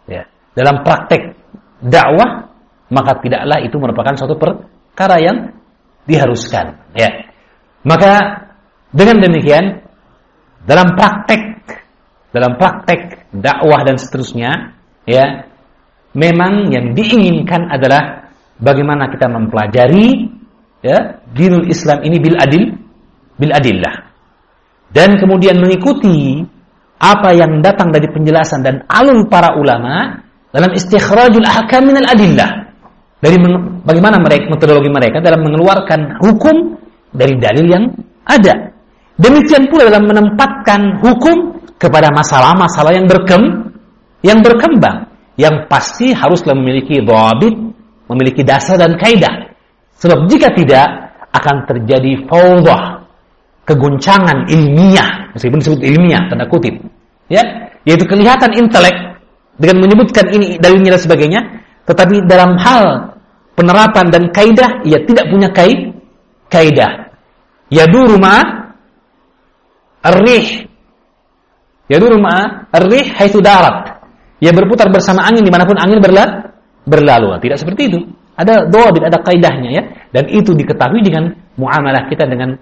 [SPEAKER 1] Ya. Dalam praktek dakwah maka tidaklah itu merupakan suatu perkara yang diharuskan ya. Maka dengan demikian dalam praktek dalam praktek dakwah dan seterusnya ya memang yang diinginkan adalah bagaimana kita mempelajari ya dinul Islam ini bil adil bil adillah dan kemudian mengikuti apa yang datang dari penjelasan dan alur para ulama dalam istikhrajul ahkam minal adillah. Dari bagaimana mereka metodologi mereka dalam mengeluarkan hukum dari dalil yang ada. Demikian pula dalam menempatkan hukum kepada masalah-masalah yang berkem yang berkembang yang pasti haruslah memiliki dhabit, memiliki dasar dan kaidah. Sebab jika tidak akan terjadi faudah, keguncangan ilmiah, meskipun disebut ilmiah tanda kutip. Ya, yaitu kelihatan intelek dengan menyebutkan ini dalilnya dan sebagainya, tetapi dalam hal penerapan dan kaidah ia tidak punya kai kaidah. Yaduru ma arrih Yaduru ma'a ar-rih haitsu darat. Ia berputar bersama angin di mana pun angin berla berlalu. Tidak seperti itu. Ada doa, ada kaidahnya ya. Dan itu diketahui dengan muamalah kita dengan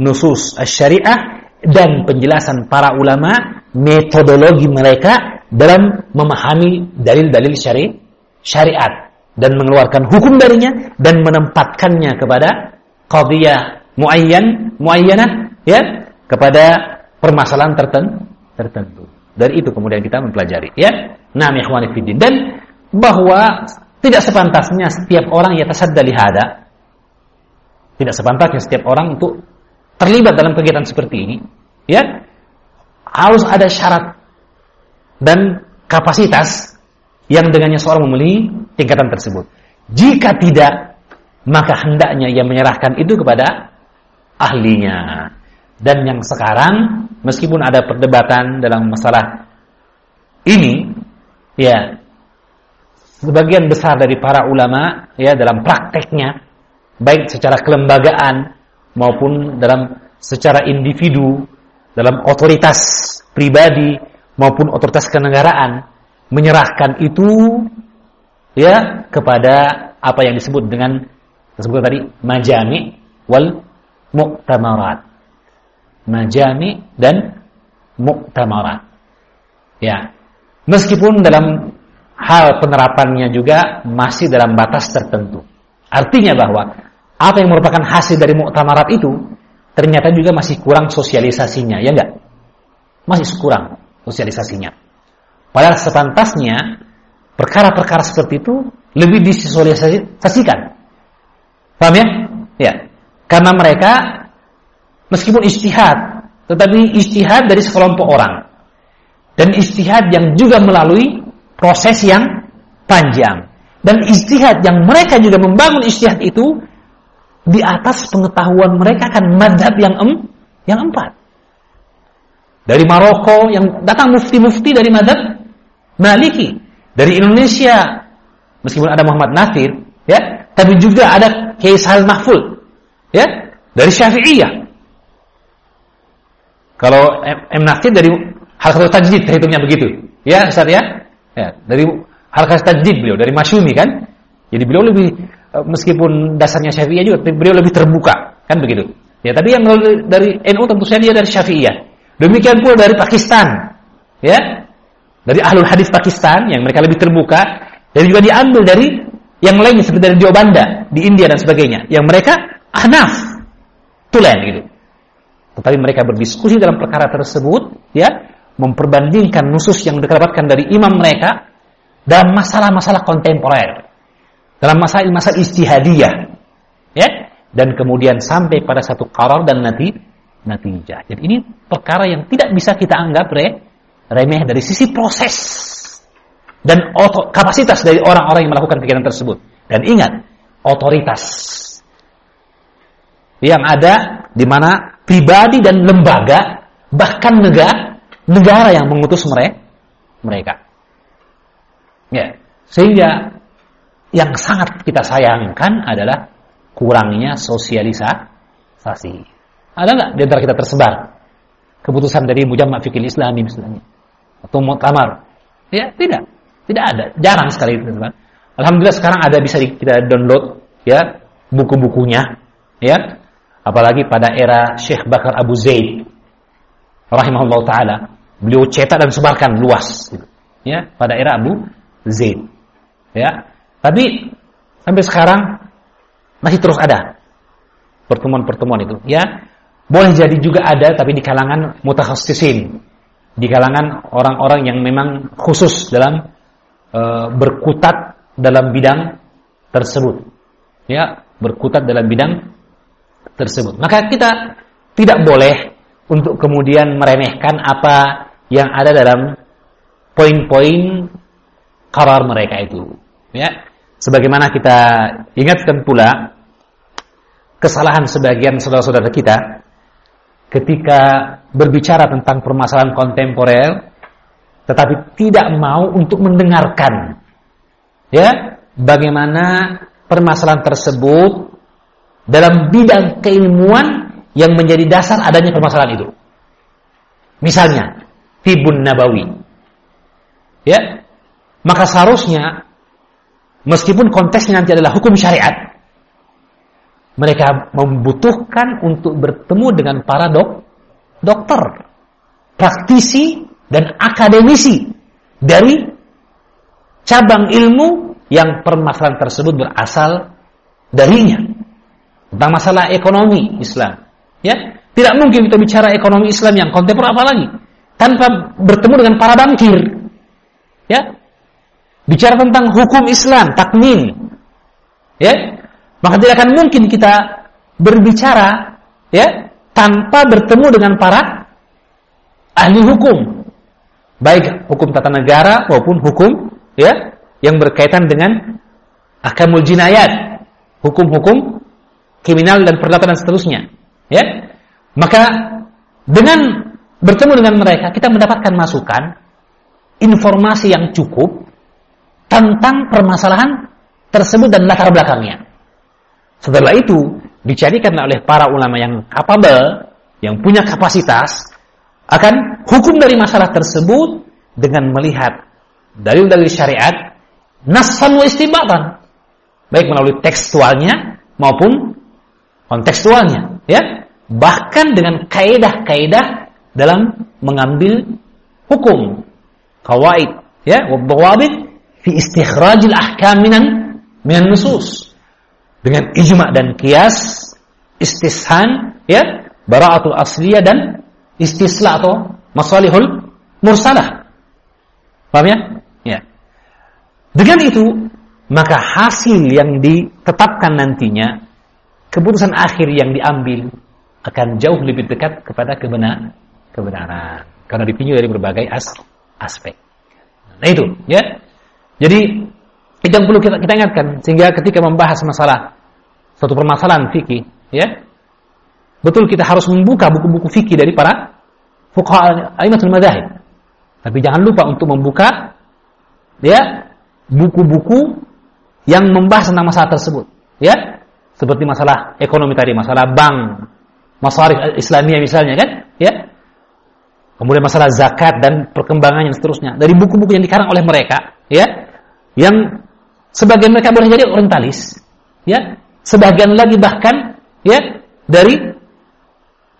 [SPEAKER 1] nusus syariah dan penjelasan para ulama metodologi mereka dalam memahami dalil-dalil syari syariat dan mengeluarkan hukum darinya dan menempatkannya kepada qadiyah muayyan muayyanah ya kepada permasalahan tertentu tertentu. Dari itu kemudian kita mempelajari, ya. Nah, ikhwani dan bahwa tidak sepantasnya setiap orang ya tasaddali hada. Tidak sepantasnya setiap orang untuk terlibat dalam kegiatan seperti ini, ya. Harus ada syarat dan kapasitas yang dengannya seorang memenuhi tingkatan tersebut. Jika tidak, maka hendaknya ia menyerahkan itu kepada ahlinya. Dan yang sekarang meskipun ada perdebatan dalam masalah ini, ya sebagian besar dari para ulama ya dalam prakteknya baik secara kelembagaan maupun dalam secara individu, dalam otoritas pribadi maupun otoritas kenegaraan menyerahkan itu ya kepada apa yang disebut dengan disebut tadi majami wal mu'tamarat majami dan muktamarat. Ya. Meskipun dalam hal penerapannya juga masih dalam batas tertentu. Artinya bahwa apa yang merupakan hasil dari muktamarat itu ternyata juga masih kurang sosialisasinya, ya enggak? Masih kurang sosialisasinya. Padahal sepantasnya perkara-perkara seperti itu lebih disosialisasikan. Paham ya? Ya. Karena mereka Meskipun istihad, tetapi istihad dari sekelompok orang. Dan istihad yang juga melalui proses yang panjang. Dan istihad yang mereka juga membangun istihad itu di atas pengetahuan mereka kan madhab yang em, yang empat. Dari Maroko yang datang mufti-mufti dari madhab Maliki. Dari Indonesia, meskipun ada Muhammad Nasir, ya, tapi juga ada Kiai Sahal Mahfud, ya, dari Syafi'iyah. Kalau M. Nasir dari hal satu tajdid hitungnya begitu. Ya, Ustaz ya? Ya, dari Harakat tajdid beliau dari Masyumi kan. Jadi beliau lebih meskipun dasarnya Syafi'iyah juga beliau lebih terbuka kan begitu. Ya, tapi yang dari NU tentu saja dia dari Syafi'iyah. Demikian pula dari Pakistan. Ya. Dari Ahlul Hadis Pakistan yang mereka lebih terbuka dan juga diambil dari yang lain seperti dari Diobanda di India dan sebagainya yang mereka Ahnaf tulen gitu. Tetapi mereka berdiskusi dalam perkara tersebut ya memperbandingkan nusus yang didapatkan dari imam mereka dalam masalah-masalah kontemporer dalam masalah-masalah istihadiyah ya dan kemudian sampai pada satu karar dan nanti natijah. Jadi ini perkara yang tidak bisa kita anggap re, remeh dari sisi proses dan oto, kapasitas dari orang-orang yang melakukan kegiatan tersebut. Dan ingat, otoritas yang ada di mana pribadi dan lembaga bahkan negara negara yang mengutus mereka mereka. Ya, sehingga yang sangat kita sayangkan adalah kurangnya sosialisasi. Ada nggak di antara kita tersebar keputusan dari Mujamma Fikih Islami misalnya atau Muktamar? Ya, tidak. Tidak ada. Jarang sekali teman Alhamdulillah sekarang ada bisa kita download ya buku-bukunya ya. Apalagi pada era Syekh Bakar Abu Zaid rahimahullah taala, beliau cetak dan sebarkan luas gitu. Ya, pada era Abu Zaid. Ya. Tapi sampai sekarang masih terus ada pertemuan-pertemuan itu. Ya, boleh jadi juga ada tapi di kalangan mutakhasisin, di kalangan orang-orang yang memang khusus dalam e, berkutat dalam bidang tersebut. Ya, berkutat dalam bidang tersebut. Maka kita tidak boleh untuk kemudian meremehkan apa yang ada dalam poin-poin karar mereka itu. Ya, sebagaimana kita ingatkan pula kesalahan sebagian saudara-saudara kita ketika berbicara tentang permasalahan kontemporer tetapi tidak mau untuk mendengarkan ya bagaimana permasalahan tersebut dalam bidang keilmuan yang menjadi dasar adanya permasalahan itu. Misalnya, tibun nabawi. Ya. Maka seharusnya meskipun konteksnya nanti adalah hukum syariat, mereka membutuhkan untuk bertemu dengan para dok, dokter, praktisi dan akademisi dari cabang ilmu yang permasalahan tersebut berasal darinya. Tentang masalah ekonomi Islam ya. Tidak mungkin kita bicara ekonomi Islam yang kontemporer apalagi tanpa bertemu dengan para bankir ya bicara tentang hukum Islam takmin. Ya? Maka tidak akan mungkin kita berbicara ya tanpa bertemu dengan para ahli hukum. Baik hukum tata negara maupun hukum ya yang berkaitan dengan akamul jinayat, hukum-hukum kriminal dan perdata dan seterusnya. Ya, maka dengan bertemu dengan mereka kita mendapatkan masukan, informasi yang cukup tentang permasalahan tersebut dan latar belakangnya. Setelah itu dicarikan oleh para ulama yang kapabel, yang punya kapasitas akan hukum dari masalah tersebut dengan melihat dalil-dalil syariat nassan wa istibatan. Baik melalui tekstualnya maupun kontekstualnya, ya. Bahkan dengan kaidah-kaidah dalam mengambil hukum, kawaid, ya, wabawabit fi istikhrajil ahkam minan minan nusus. Dengan ijma dan kias, istishan, ya, bara'atul asliyah dan istisla atau masalihul mursalah. Paham ya? Dengan itu, maka hasil yang ditetapkan nantinya, keputusan akhir yang diambil akan jauh lebih dekat kepada kebenaran. kebenaran. Karena dipinjau dari berbagai as aspek. Nah itu, ya. Jadi itu yang perlu kita, kita ingatkan sehingga ketika membahas masalah suatu permasalahan fikih, ya, betul kita harus membuka buku-buku fikih dari para fuqaha aimatul madzhab. Tapi jangan lupa untuk membuka ya buku-buku yang membahas tentang masalah tersebut. Ya, seperti masalah ekonomi tadi, masalah bank, masalah Islamiyah misalnya kan, ya. Kemudian masalah zakat dan perkembangannya seterusnya dari buku-buku yang dikarang oleh mereka, ya. Yang sebagian mereka boleh jadi orientalis, ya. Sebagian lagi bahkan ya dari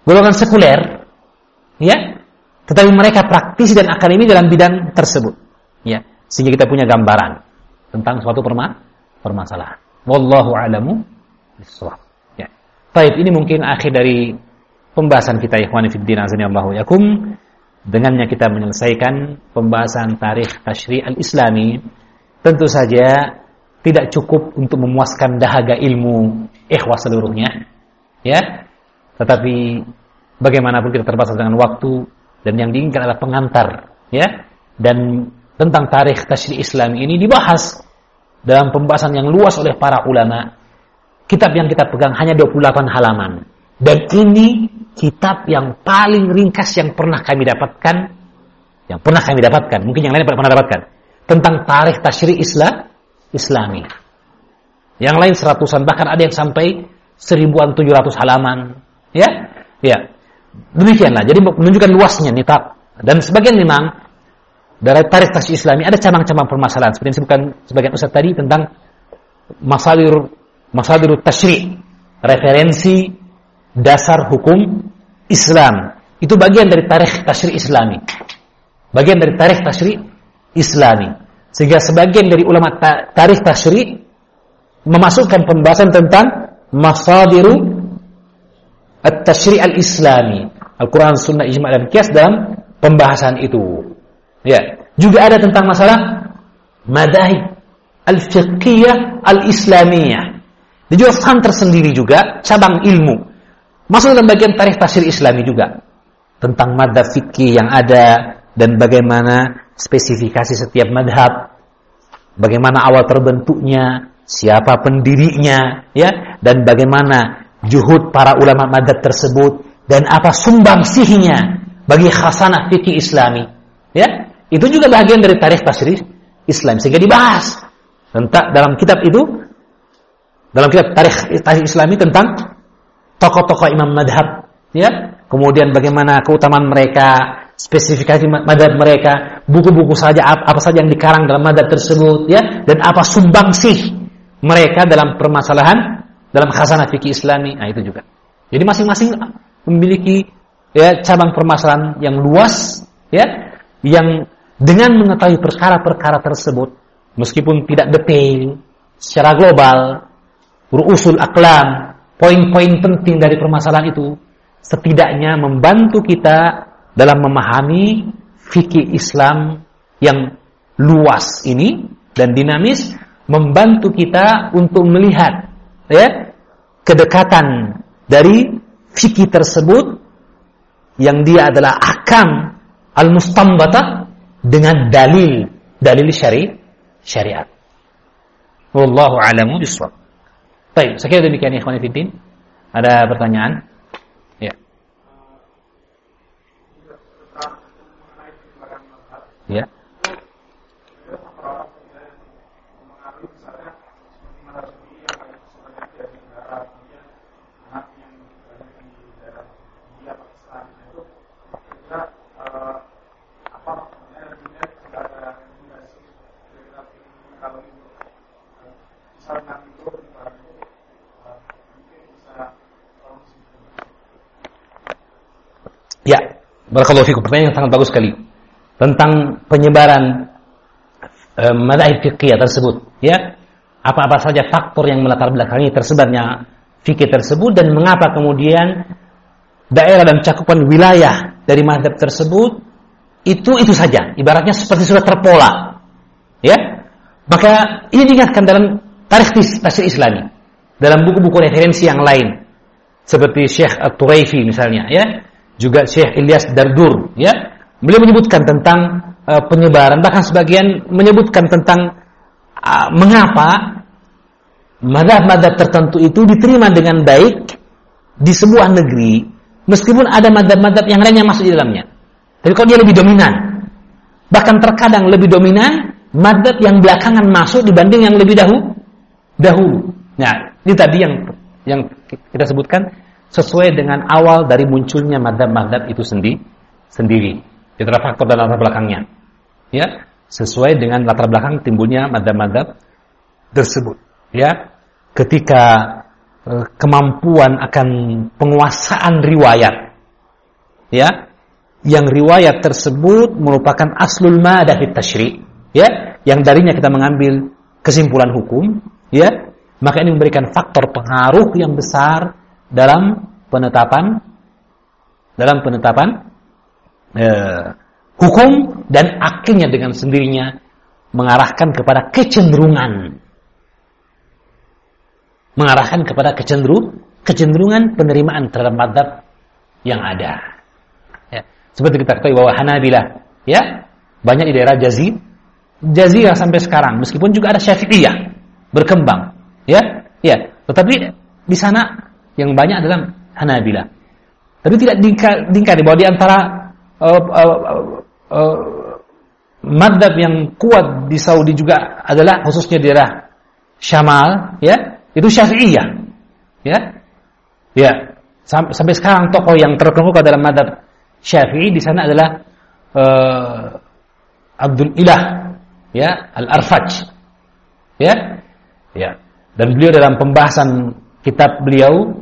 [SPEAKER 1] golongan sekuler, ya. Tetapi mereka praktisi dan akademi dalam bidang tersebut, ya. Sehingga kita punya gambaran tentang suatu perma permasalahan. Wallahu a'lamu bishawab. Ya. Baik, ini mungkin akhir dari pembahasan kita ikhwani fiddin azani Allahu yakum. Dengannya kita menyelesaikan pembahasan tarikh tashri' al-islami. Tentu saja tidak cukup untuk memuaskan dahaga ilmu ikhwah seluruhnya. Ya. Tetapi bagaimanapun kita terbatas dengan waktu dan yang diinginkan adalah pengantar, ya. Dan tentang tarikh tashri' islami ini dibahas dalam pembahasan yang luas oleh para ulama. Kitab yang kita pegang hanya 28 halaman. Dan ini kitab yang paling ringkas yang pernah kami dapatkan, yang pernah kami dapatkan, mungkin yang lain pernah dapatkan, tentang tarikh tasyri Islam, Islami. Yang lain seratusan, bahkan ada yang sampai seribuan tujuh ratus halaman. Ya, ya. Demikianlah. Jadi menunjukkan luasnya kitab. Dan sebagian memang dari tarikh tasyri Islami ada cabang-cabang permasalahan. Seperti yang disebutkan sebagian ustaz tadi tentang masadir masadir tasyri, referensi dasar hukum Islam. Itu bagian dari tarikh tasyri Islami. Bagian dari tarikh tasyri Islami. Sehingga sebagian dari ulama ta tarikh tasyri memasukkan pembahasan tentang masadiru at-tasyri' al-islami. Al-Quran, Sunnah, Ijma' dan Qiyas dalam pembahasan itu. Ya. Juga ada tentang masalah madahib al-fiqhiyah al-islamiyah. Dan juga faham tersendiri juga cabang ilmu Masuk dalam bagian tarikh tafsir Islami juga tentang madhab fikih yang ada dan bagaimana spesifikasi setiap madhab, bagaimana awal terbentuknya, siapa pendirinya, ya, dan bagaimana juhud para ulama madhab tersebut dan apa sumbangsihnya bagi khasanah fikih Islami, ya, itu juga bagian dari tarikh tafsir Islam sehingga dibahas tentang dalam kitab itu dalam kitab tarikh tarikh Islami tentang tokoh-tokoh imam madhab, ya. Kemudian bagaimana keutamaan mereka, spesifikasi madhab mereka, buku-buku saja apa, saja yang dikarang dalam madhab tersebut, ya, dan apa sumbangsih mereka dalam permasalahan dalam khasanah fikih Islami, nah itu juga. Jadi masing-masing memiliki ya cabang permasalahan yang luas, ya, yang dengan mengetahui perkara-perkara tersebut, meskipun tidak detail secara global, berusul aklam, poin-poin penting dari permasalahan itu setidaknya membantu kita dalam memahami fikih Islam yang luas ini dan dinamis membantu kita untuk melihat ya kedekatan dari fikih tersebut yang dia adalah akam al-mustambata dengan dalil dalil syari syariat. Wallahu a'lamu bishawab. Baik, kira demikian ikhwan fillah. Ada pertanyaan? Ya. Ya. Barakallahu fikum. Pertanyaan yang sangat bagus sekali. Tentang penyebaran e, madhab fikih tersebut, ya. Apa-apa saja faktor yang melatar belakangi tersebarnya fikih tersebut dan mengapa kemudian daerah dan cakupan wilayah dari madhab tersebut itu itu saja, ibaratnya seperti sudah terpola. Ya. Maka ini diingatkan dalam tarikh tafsir Islami, dalam buku-buku referensi yang lain seperti Syekh At-Turaifi misalnya, ya juga Syekh Ilyas Dardur ya beliau menyebutkan tentang uh, penyebaran bahkan sebagian menyebutkan tentang uh, mengapa madhab-madhab tertentu itu diterima dengan baik di sebuah negeri meskipun ada madhab-madhab yang lain yang masuk di dalamnya tapi kalau dia lebih dominan bahkan terkadang lebih dominan madhab yang belakangan masuk dibanding yang lebih dahulu dahulu nah ini tadi yang yang kita sebutkan sesuai dengan awal dari munculnya madhab-madhab itu sendiri. sendiri. Itu faktor dalam latar belakangnya. Ya, sesuai dengan latar belakang timbulnya madhab-madhab tersebut. Ya, ketika eh, kemampuan akan penguasaan riwayat, ya, yang riwayat tersebut merupakan aslul madah tashri, ya, yang darinya kita mengambil kesimpulan hukum, ya, maka ini memberikan faktor pengaruh yang besar dalam penetapan dalam penetapan eh, hukum dan akhirnya dengan sendirinya mengarahkan kepada kecenderungan mengarahkan kepada kecenderung kecenderungan penerimaan terhadap madhab yang ada. Ya. Seperti kita ketahui bahwa Hanabilah, ya banyak di daerah Jazir, Jazirah sampai sekarang, meskipun juga ada Syafi'iyah berkembang, ya, ya. Tetapi di sana yang banyak adalah Hanabilah. Tapi tidak diingkari bahwa di antara uh, uh, uh, madhab yang kuat di Saudi juga adalah khususnya di daerah Syamal, ya, itu Syafi'iyah. Ya. Ya. Sam sampai sekarang tokoh yang terkemuka dalam madhab Syafi'i di sana adalah uh, Abdul Ilah, ya, Al-Arfaj. Ya. Ya. Dan beliau dalam pembahasan kitab beliau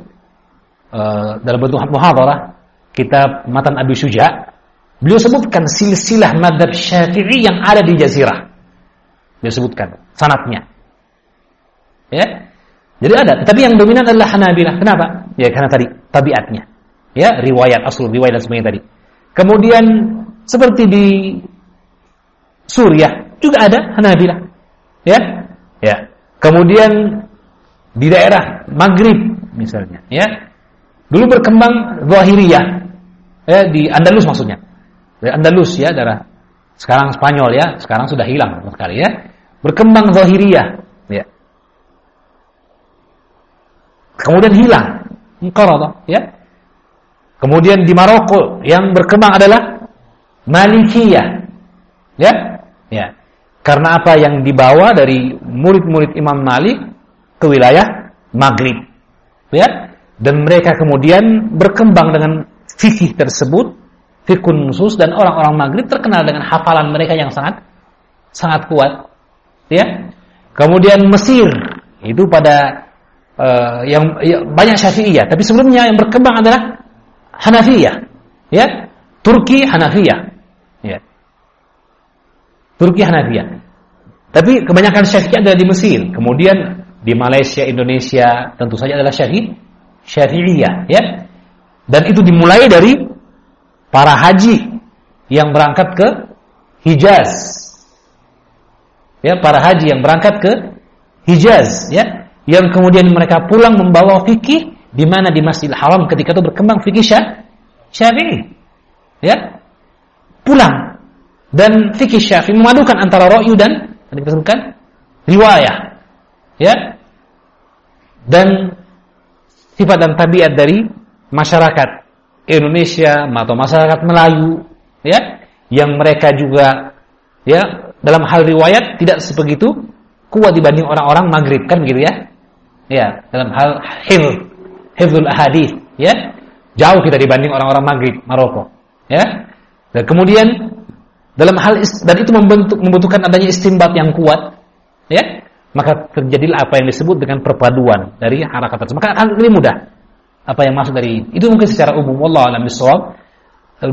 [SPEAKER 1] uh, dalam bentuk muhadarah kitab Matan Abi Syuja, beliau sebutkan silsilah madhab Syafi'i yang ada di Jazirah. Beliau sebutkan sanatnya. Ya. Jadi ada, tapi yang dominan adalah Hanabilah. Kenapa? Ya karena tadi tabiatnya. Ya, riwayat asal riwayat dan sebagainya tadi. Kemudian seperti di Suriah juga ada Hanabilah. Ya. Ya. Kemudian di daerah Maghrib misalnya, ya. Dulu berkembang Zahiriyah. Ya, di Andalus maksudnya. Di Andalus ya, daerah sekarang Spanyol ya, sekarang sudah hilang sekali ya. Berkembang Zahiriyah kemudian hilang. Qarada, ya. Kemudian di Maroko yang berkembang adalah Malikiyah. Ya? Ya. Karena apa yang dibawa dari murid-murid Imam Malik ke wilayah Maghrib. Ya? Dan mereka kemudian berkembang dengan fikih tersebut, fikun nusus dan orang-orang Maghrib terkenal dengan hafalan mereka yang sangat sangat kuat. Ya? Kemudian Mesir itu pada uh, yang ya, banyak Syafi'iyah, tapi sebelumnya yang berkembang adalah Hanafiyah. Ya. Turki Hanafiyah. Ya. Turki Hanafiyah. Tapi kebanyakan Syafi'iyah ada di Mesir. Kemudian di Malaysia, Indonesia tentu saja adalah Syafi'i Syafi'iyah, ya. Dan itu dimulai dari para haji yang berangkat ke Hijaz. Ya, para haji yang berangkat ke Hijaz, ya yang kemudian mereka pulang membawa fikih di mana di Masjidil Haram ketika itu berkembang fikih Syafi'i. Ya. Pulang dan fikih Syafi'i memadukan antara ra'yu dan tadi kita sebutkan riwayah. Ya. Dan sifat dan tabiat dari masyarakat Indonesia atau masyarakat Melayu ya yang mereka juga ya dalam hal riwayat tidak sebegitu kuat dibanding orang-orang Maghrib kan gitu ya Ya, dalam hal hifz, hifzul ahadith, ya. Jauh kita dibanding orang-orang Maghrib, Maroko. Ya. Dan kemudian dalam hal dan itu membentuk, membutuhkan adanya istimbat yang kuat, ya. Maka terjadilah apa yang disebut dengan perpaduan dari harakat tersebut. Maka hal ini mudah. Apa yang masuk dari itu mungkin secara umum Allah alam bisawab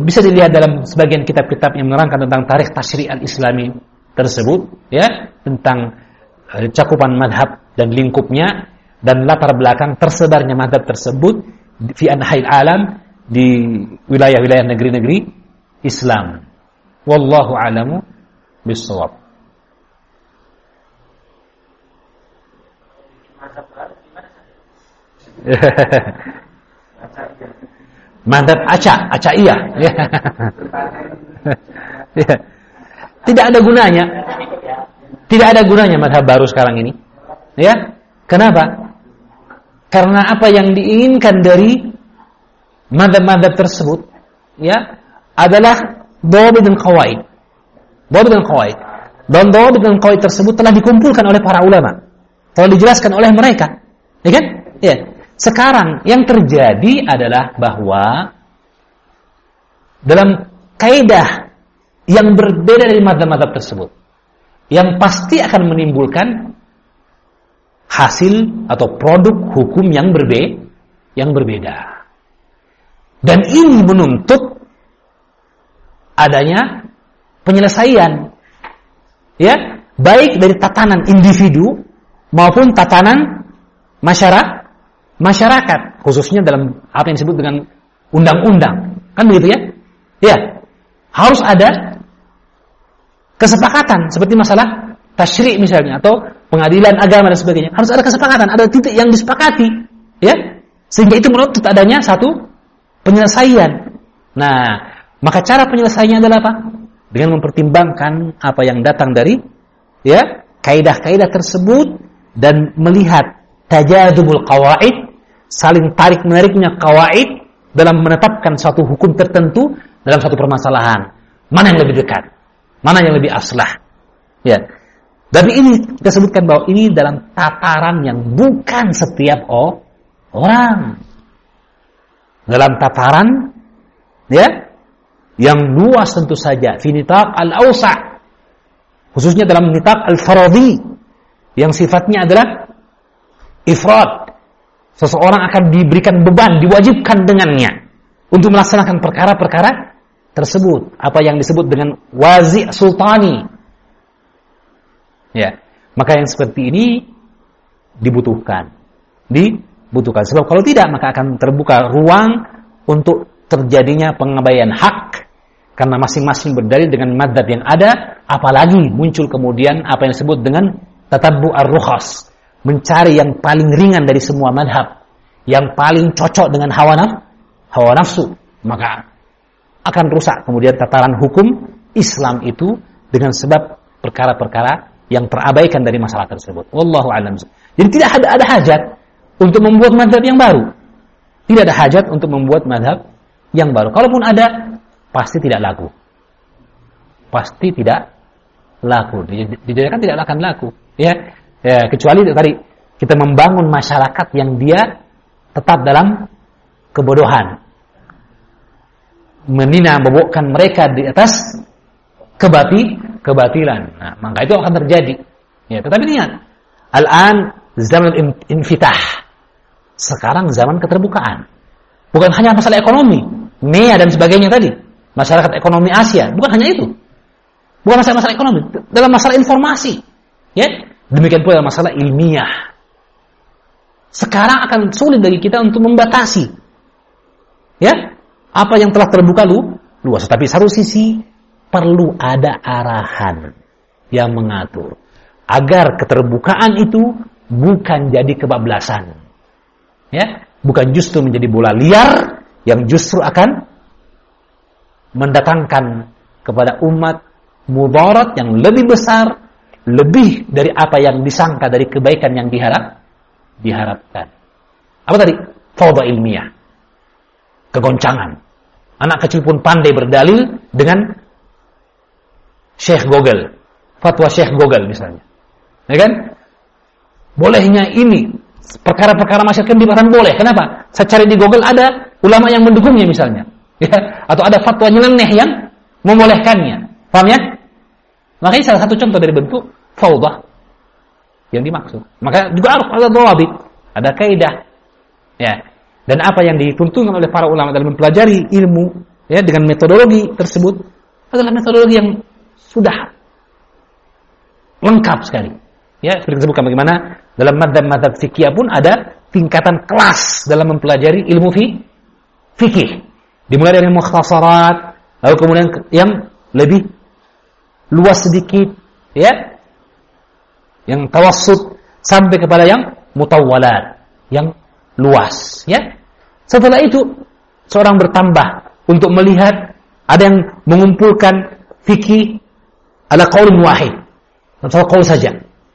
[SPEAKER 1] bisa dilihat dalam sebagian kitab-kitab yang menerangkan tentang tarikh tasyri' al-islami tersebut ya tentang eh, cakupan madhab dan lingkupnya dan latar belakang tersebarnya madhab tersebut fi anhail alam di wilayah-wilayah negeri-negeri Islam. Wallahu alamu bisawab. Madhab aca, aca iya. Tidak ada gunanya. Tidak ada gunanya madhab baru sekarang ini. Ya, kenapa? Karena apa yang diinginkan dari madhab-madhab tersebut ya adalah dawabit dan kawaid. Dawabit dan kawaid. Dan dawabit dan kawaid tersebut telah dikumpulkan oleh para ulama. Telah dijelaskan oleh mereka. Ya kan? Ya. Sekarang yang terjadi adalah bahwa dalam kaidah yang berbeda dari madhab-madhab tersebut. yang pasti akan menimbulkan hasil atau produk hukum yang berbe yang berbeda. Dan ini menuntut adanya penyelesaian ya, baik dari tatanan individu maupun tatanan masyarakat masyarakat khususnya dalam apa yang disebut dengan undang-undang. Kan begitu ya? Ya. Harus ada kesepakatan seperti masalah tasyri' misalnya atau pengadilan agama dan sebagainya. Harus ada kesepakatan, ada titik yang disepakati, ya. Sehingga itu menuntut adanya satu penyelesaian. Nah, maka cara penyelesaiannya adalah apa? Dengan mempertimbangkan apa yang datang dari ya, kaidah-kaidah tersebut dan melihat tajadumul qawaid, saling tarik menariknya qawaid dalam menetapkan suatu hukum tertentu dalam satu permasalahan. Mana yang lebih dekat? Mana yang lebih aslah? Ya. Tapi ini kita sebutkan bahwa ini dalam tataran yang bukan setiap orang. Dalam tataran ya yang luas tentu saja finitab al-ausa khususnya dalam nitab al-faradi yang sifatnya adalah ifrad seseorang akan diberikan beban, diwajibkan dengannya untuk melaksanakan perkara-perkara tersebut, apa yang disebut dengan wazi sultani. Ya, maka yang seperti ini dibutuhkan. Dibutuhkan. Sebab kalau tidak maka akan terbuka ruang untuk terjadinya pengabaian hak karena masing-masing berdalil dengan madhab yang ada, apalagi muncul kemudian apa yang disebut dengan tatabbu ar-rukhas, mencari yang paling ringan dari semua madhab, yang paling cocok dengan hawa nafsu, hawa nafsu, maka akan rusak kemudian tataran hukum Islam itu dengan sebab perkara-perkara yang terabaikan dari masalah tersebut. Wallahu a'lam. Jadi tidak ada, ada hajat untuk membuat madhab yang baru. Tidak ada hajat untuk membuat madhab yang baru. Kalaupun ada, pasti tidak laku. Pasti tidak laku. Dijadikan tidak akan laku. Ya, Ya, kecuali tadi kita membangun masyarakat yang dia tetap dalam kebodohan. Menina membobokkan mereka di atas kebati kebatilan. Nah, maka itu akan terjadi. Ya, tetapi ingat, al-an zaman infitah. Sekarang zaman keterbukaan. Bukan hanya masalah ekonomi, NEA dan sebagainya tadi. Masyarakat ekonomi Asia, bukan hanya itu. Bukan masalah-masalah ekonomi, dalam masalah informasi. Ya, Demikian pula masalah ilmiah. Sekarang akan sulit bagi kita untuk membatasi. Ya, apa yang telah terbuka lu luas. Tapi satu sisi perlu ada arahan yang mengatur agar keterbukaan itu bukan jadi kebablasan. Ya, bukan justru menjadi bola liar yang justru akan mendatangkan kepada umat mudarat yang lebih besar lebih dari apa yang disangka dari kebaikan yang diharap diharapkan. Apa tadi? Fawda ilmiah. Kegoncangan. Anak kecil pun pandai berdalil dengan Syekh Google. Fatwa Syekh Google misalnya. Ya kan? Bolehnya ini perkara-perkara masyarakat dibahas boleh. Kenapa? Saya cari di Google ada ulama yang mendukungnya misalnya. Ya, atau ada fatwa nyeleneh yang membolehkannya. Paham ya? Maka ini salah satu contoh dari bentuk faudah yang dimaksud. Maka juga harus ada dawabit, ada kaidah. Ya. Dan apa yang dituntutkan oleh para ulama dalam mempelajari ilmu ya dengan metodologi tersebut adalah metodologi yang sudah lengkap sekali. Ya, seperti disebutkan bagaimana dalam madhab-madhab fikih pun ada tingkatan kelas dalam mempelajari ilmu fi fikih. Dimulai dari mukhtasarat, lalu kemudian yang lebih luas sedikit, ya, yang tawassut sampai kepada yang mutawwalat, yang luas, ya. Setelah itu seorang bertambah untuk melihat ada yang mengumpulkan fikih ala qaulin wahid. Satu qaul saja.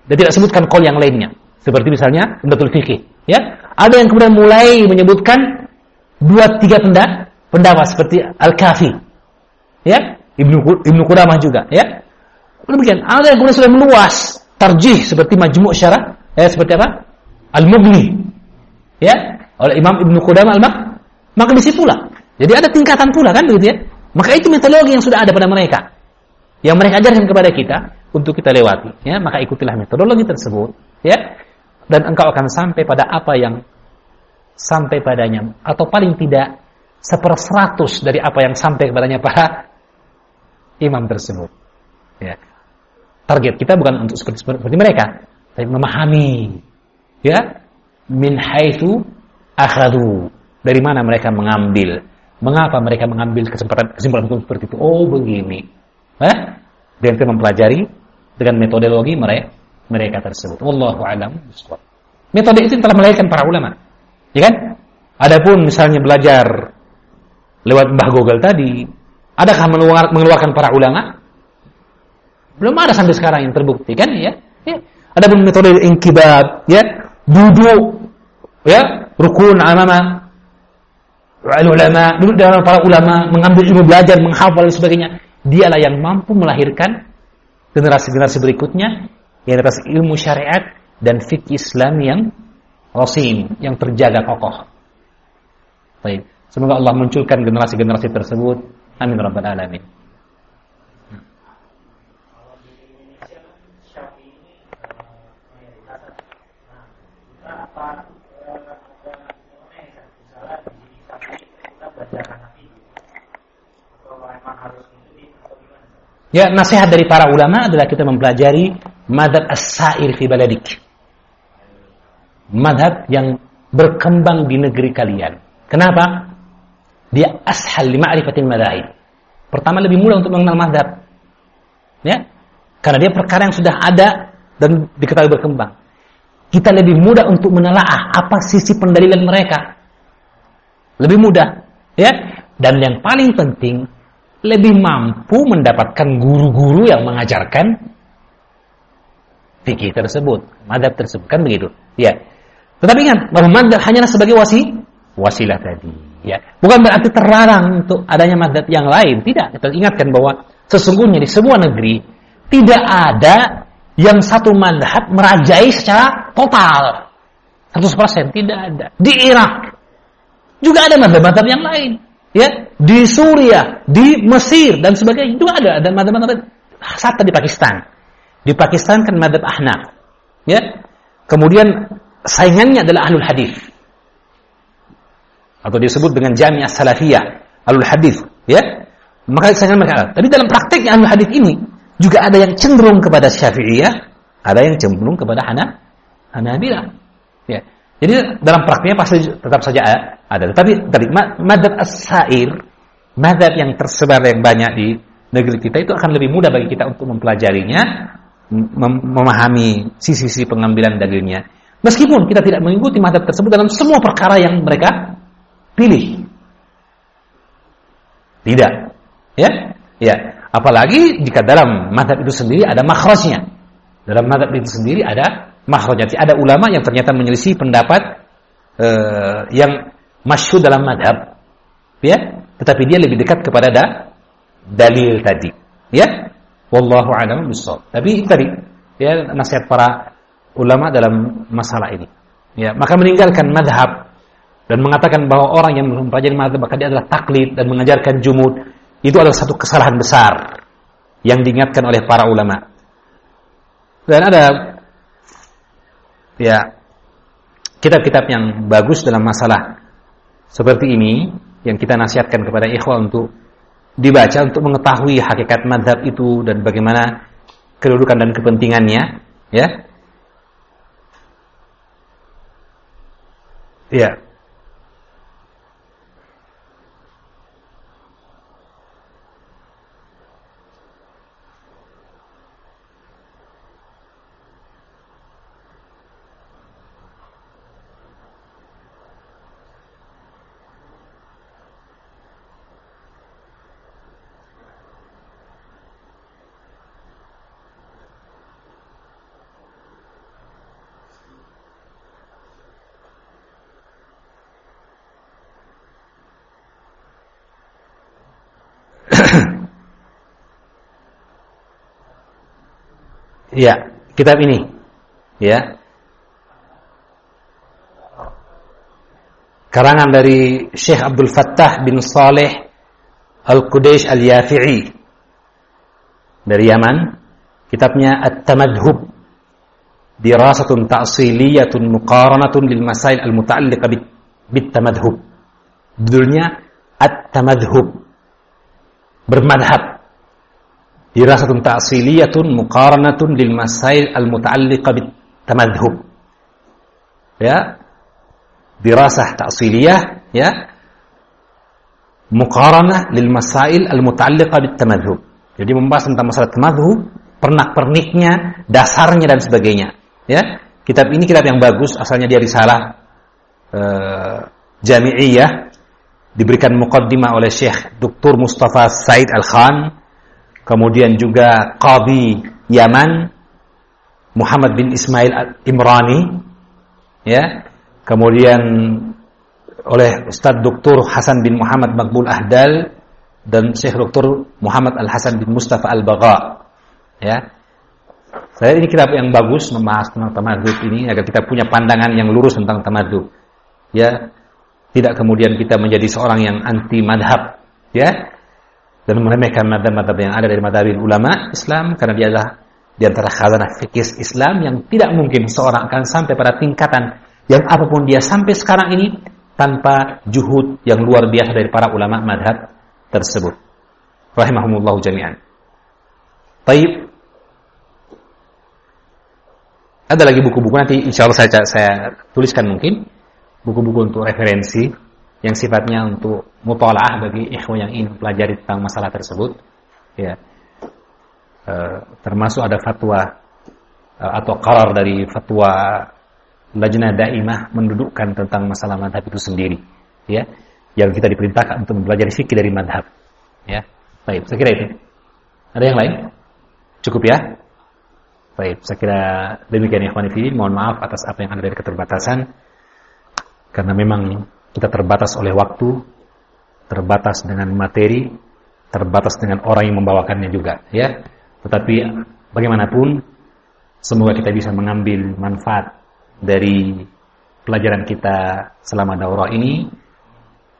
[SPEAKER 1] Dia tidak sebutkan qaul yang lainnya. Seperti misalnya pendatul fikih, ya. Ada yang kemudian mulai menyebutkan dua tiga pendapat seperti Al-Kafi. Ya, Ibnu Ibnu Qudamah juga, ya. Demikian. Ada yang kemudian sudah meluas tarjih seperti majmu' syarah ya seperti apa? Al-Mughni. Ya, oleh Imam Ibnu Qudamah al-Mak. Maka di situlah. Jadi ada tingkatan pula kan begitu ya. Maka itu metodologi yang sudah ada pada mereka. Yang mereka ajarkan kepada kita untuk kita lewati, ya, maka ikutilah metodologi tersebut, ya. Dan engkau akan sampai pada apa yang sampai padanya atau paling tidak seperseratus dari apa yang sampai kepadanya para imam tersebut. Ya. Target kita bukan untuk seperti, seperti mereka, tapi memahami ya. Min haitsu akhadu. Dari mana mereka mengambil? Mengapa mereka mengambil kesempatan kesimpulan hukum seperti itu? Oh begini. Eh dan kita mempelajari dengan metodologi mereka mereka tersebut. Wallahu alam metode itu telah melahirkan para ulama. Ya kan? Adapun misalnya belajar lewat Mbah Google tadi adakah mengeluarkan para ulama belum ada sampai sekarang yang terbukti kan ya, ya. adapun metode inkibab ya duduk ya rukun amama ulama duduk dengan para ulama mengambil ilmu belajar menghafal dan sebagainya dialah yang mampu melahirkan generasi-generasi berikutnya yang atas ilmu syariat dan fikih Islam yang rasim yang terjaga kokoh. Baik. Semoga Allah munculkan generasi-generasi tersebut. Amin rabbal alamin. Ya, nasihat dari para ulama adalah kita mempelajari madhab as-sa'ir fi baladik. Madhab yang berkembang di negeri kalian. Kenapa? Dia ashal lima ma'rifatil madhahib. Pertama lebih mudah untuk mengenal madhab. Ya? Karena dia perkara yang sudah ada dan diketahui berkembang. Kita lebih mudah untuk menelaah apa sisi pendalilan mereka. Lebih mudah. Ya? Dan yang paling penting, lebih mampu mendapatkan guru-guru yang mengajarkan fikih tersebut, madhab tersebut kan begitu. Ya. Tetapi ingat bahwa madhab hanyalah sebagai wasi, wasilah tadi. Ya. Bukan berarti terlarang untuk adanya madhab yang lain. Tidak. Kita ingatkan bahwa sesungguhnya di semua negeri tidak ada yang satu madhab merajai secara total. 100% tidak ada. Di Irak juga ada madhab-madhab yang lain ya di Suriah, di Mesir dan sebagainya itu ada dan madhab-madhab hatta di Pakistan. Di Pakistan kan madhab Ahnaf. Ya. Kemudian saingannya adalah Ahlul Hadis. Atau disebut dengan Jami'ah Salafiyah, Ahlul Hadis, ya. Maka saingan mereka. Tapi dalam prakteknya Ahlul Hadis ini juga ada yang cenderung kepada Syafi'iyah, ada yang cenderung kepada Hana, Hanabilah. Ya. Jadi dalam praktiknya pasti tetap saja ada. Tetapi tadi madhab as-sair, madhab yang tersebar yang banyak di negeri kita itu akan lebih mudah bagi kita untuk mempelajarinya, mem memahami sisi-sisi pengambilan dalilnya. Meskipun kita tidak mengikuti madhab tersebut dalam semua perkara yang mereka pilih. Tidak. Ya? Ya. Apalagi jika dalam madhab itu sendiri ada makhrajnya. Dalam madhab itu sendiri ada makhrajnya. Ada ulama yang ternyata menyelisih pendapat uh, yang masyhur dalam madhab, ya, tetapi dia lebih dekat kepada da, dalil tadi, ya. Wallahu a'lam bishawab. Tapi tadi, ya nasihat para ulama dalam masalah ini. Ya, maka meninggalkan madhab dan mengatakan bahwa orang yang mempelajari madhab maka dia adalah taklid dan mengajarkan jumud itu adalah satu kesalahan besar yang diingatkan oleh para ulama. Dan ada ya kitab-kitab yang bagus dalam masalah seperti ini yang kita nasihatkan kepada ikhwan untuk dibaca untuk mengetahui hakikat madhab itu dan bagaimana kedudukan dan kepentingannya ya. Ya Ya, kitab ini. Ya. Karangan dari Syekh Abdul Fattah bin Saleh Al-Qudaish Al-Yafi'i dari Yaman. kitabnya At-Tamadhub dirasatun ta'siliyatun muqaranatun lil masail al-muta'alliqah bit tamadhub judulnya At-Tamadhub bermadhab dirasatun ta'siliyatun muqaranatun lil masail al-muta'alliqah bit tamadhub ya. Dirasah ta'siliyah ya. Muqaranah lil masail al-muta'alliqah bit tamadhub jadi membahas tentang masalah tamadhub pernak-perniknya dasarnya dan sebagainya Ya, kitab ini kitab yang bagus, asalnya dia risalah uh, jami'iyah diberikan muqaddimah oleh Syekh Dr. Mustafa Said Al-Khan, kemudian juga Qadi Yaman Muhammad bin Ismail Al-Imrani, ya. Kemudian oleh Ustadz Dr. Hasan bin Muhammad Makbul Ahdal dan Syekh Dr. Muhammad Al-Hasan bin Mustafa Al-Bagha. Ya. Saya ini kitab yang bagus membahas tentang tamadud ini agar kita punya pandangan yang lurus tentang tamadud. Ya, tidak kemudian kita menjadi seorang yang anti madhab, ya, dan meremehkan madhab-madhab yang ada dari madhab ulama Islam karena dia adalah di antara khazanah fikih Islam yang tidak mungkin seorang akan sampai pada tingkatan yang apa pun dia sampai sekarang ini tanpa juhud yang luar biasa dari para ulama madhab tersebut. Rahimahumullah jami'an. Baik, ada lagi buku-buku nanti insya Allah saya, saya tuliskan mungkin buku-buku untuk referensi yang sifatnya untuk mutalaah bagi ikhwan yang ingin pelajari tentang masalah tersebut. Ya, e, termasuk ada fatwa e, atau karar dari fatwa Lajnah Daimah mendudukkan tentang masalah madhab itu sendiri. Ya, yang kita diperintahkan untuk mempelajari fikih dari madhab. Ya, baik. Saya kira itu. Ada yang lain? Cukup ya? Baik, saya kira demikian ya Filin. Mohon maaf atas apa yang ada dari keterbatasan. Karena memang kita terbatas oleh waktu, terbatas dengan materi, terbatas dengan orang yang membawakannya juga, ya. Tetapi bagaimanapun semoga kita bisa mengambil manfaat dari pelajaran kita selama daurah ini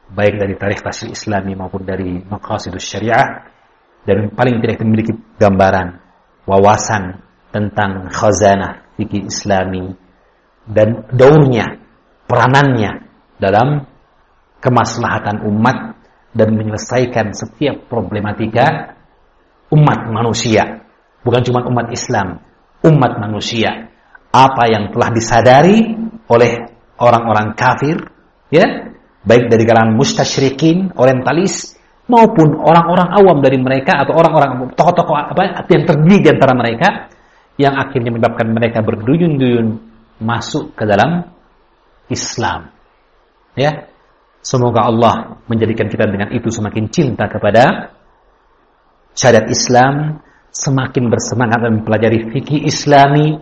[SPEAKER 1] baik dari tarikh tasir islami maupun dari maqasidus syariah dan paling tidak memiliki gambaran wawasan tentang khazanah fikih islami dan daurnya, peranannya dalam kemaslahatan umat dan menyelesaikan setiap problematika umat manusia. Bukan cuma umat Islam, umat manusia. Apa yang telah disadari oleh orang-orang kafir, ya, baik dari kalangan mustasyrikin, orientalis, maupun orang-orang awam dari mereka atau orang-orang tokoh-tokoh apa yang terdiri di antara mereka yang akhirnya menyebabkan mereka berduyun-duyun masuk ke dalam Islam. Ya. Semoga Allah menjadikan kita dengan itu semakin cinta kepada syariat Islam, semakin bersemangat mempelajari fikih Islami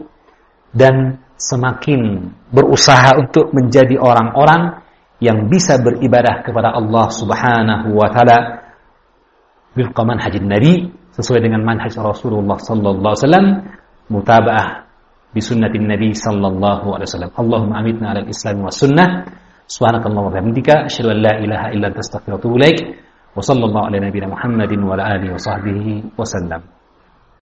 [SPEAKER 1] dan semakin berusaha untuk menjadi orang-orang yang bisa beribadah kepada Allah Subhanahu wa taala bil manhaj Nabi sesuai dengan manhaj Rasulullah sallallahu alaihi wasallam mutaba'ah bisunatin Nabi sallallahu alaihi wasallam. Allahumma amitna ala al-islam wa sunnah. Subhanakallahumma wa bihamdika asyhadu an la ilaha illa anta astaghfiruka wa atubu ilaik. Wa sallallahu ala nabiyyina Muhammadin wa ala alihi wa sahbihi wasallam.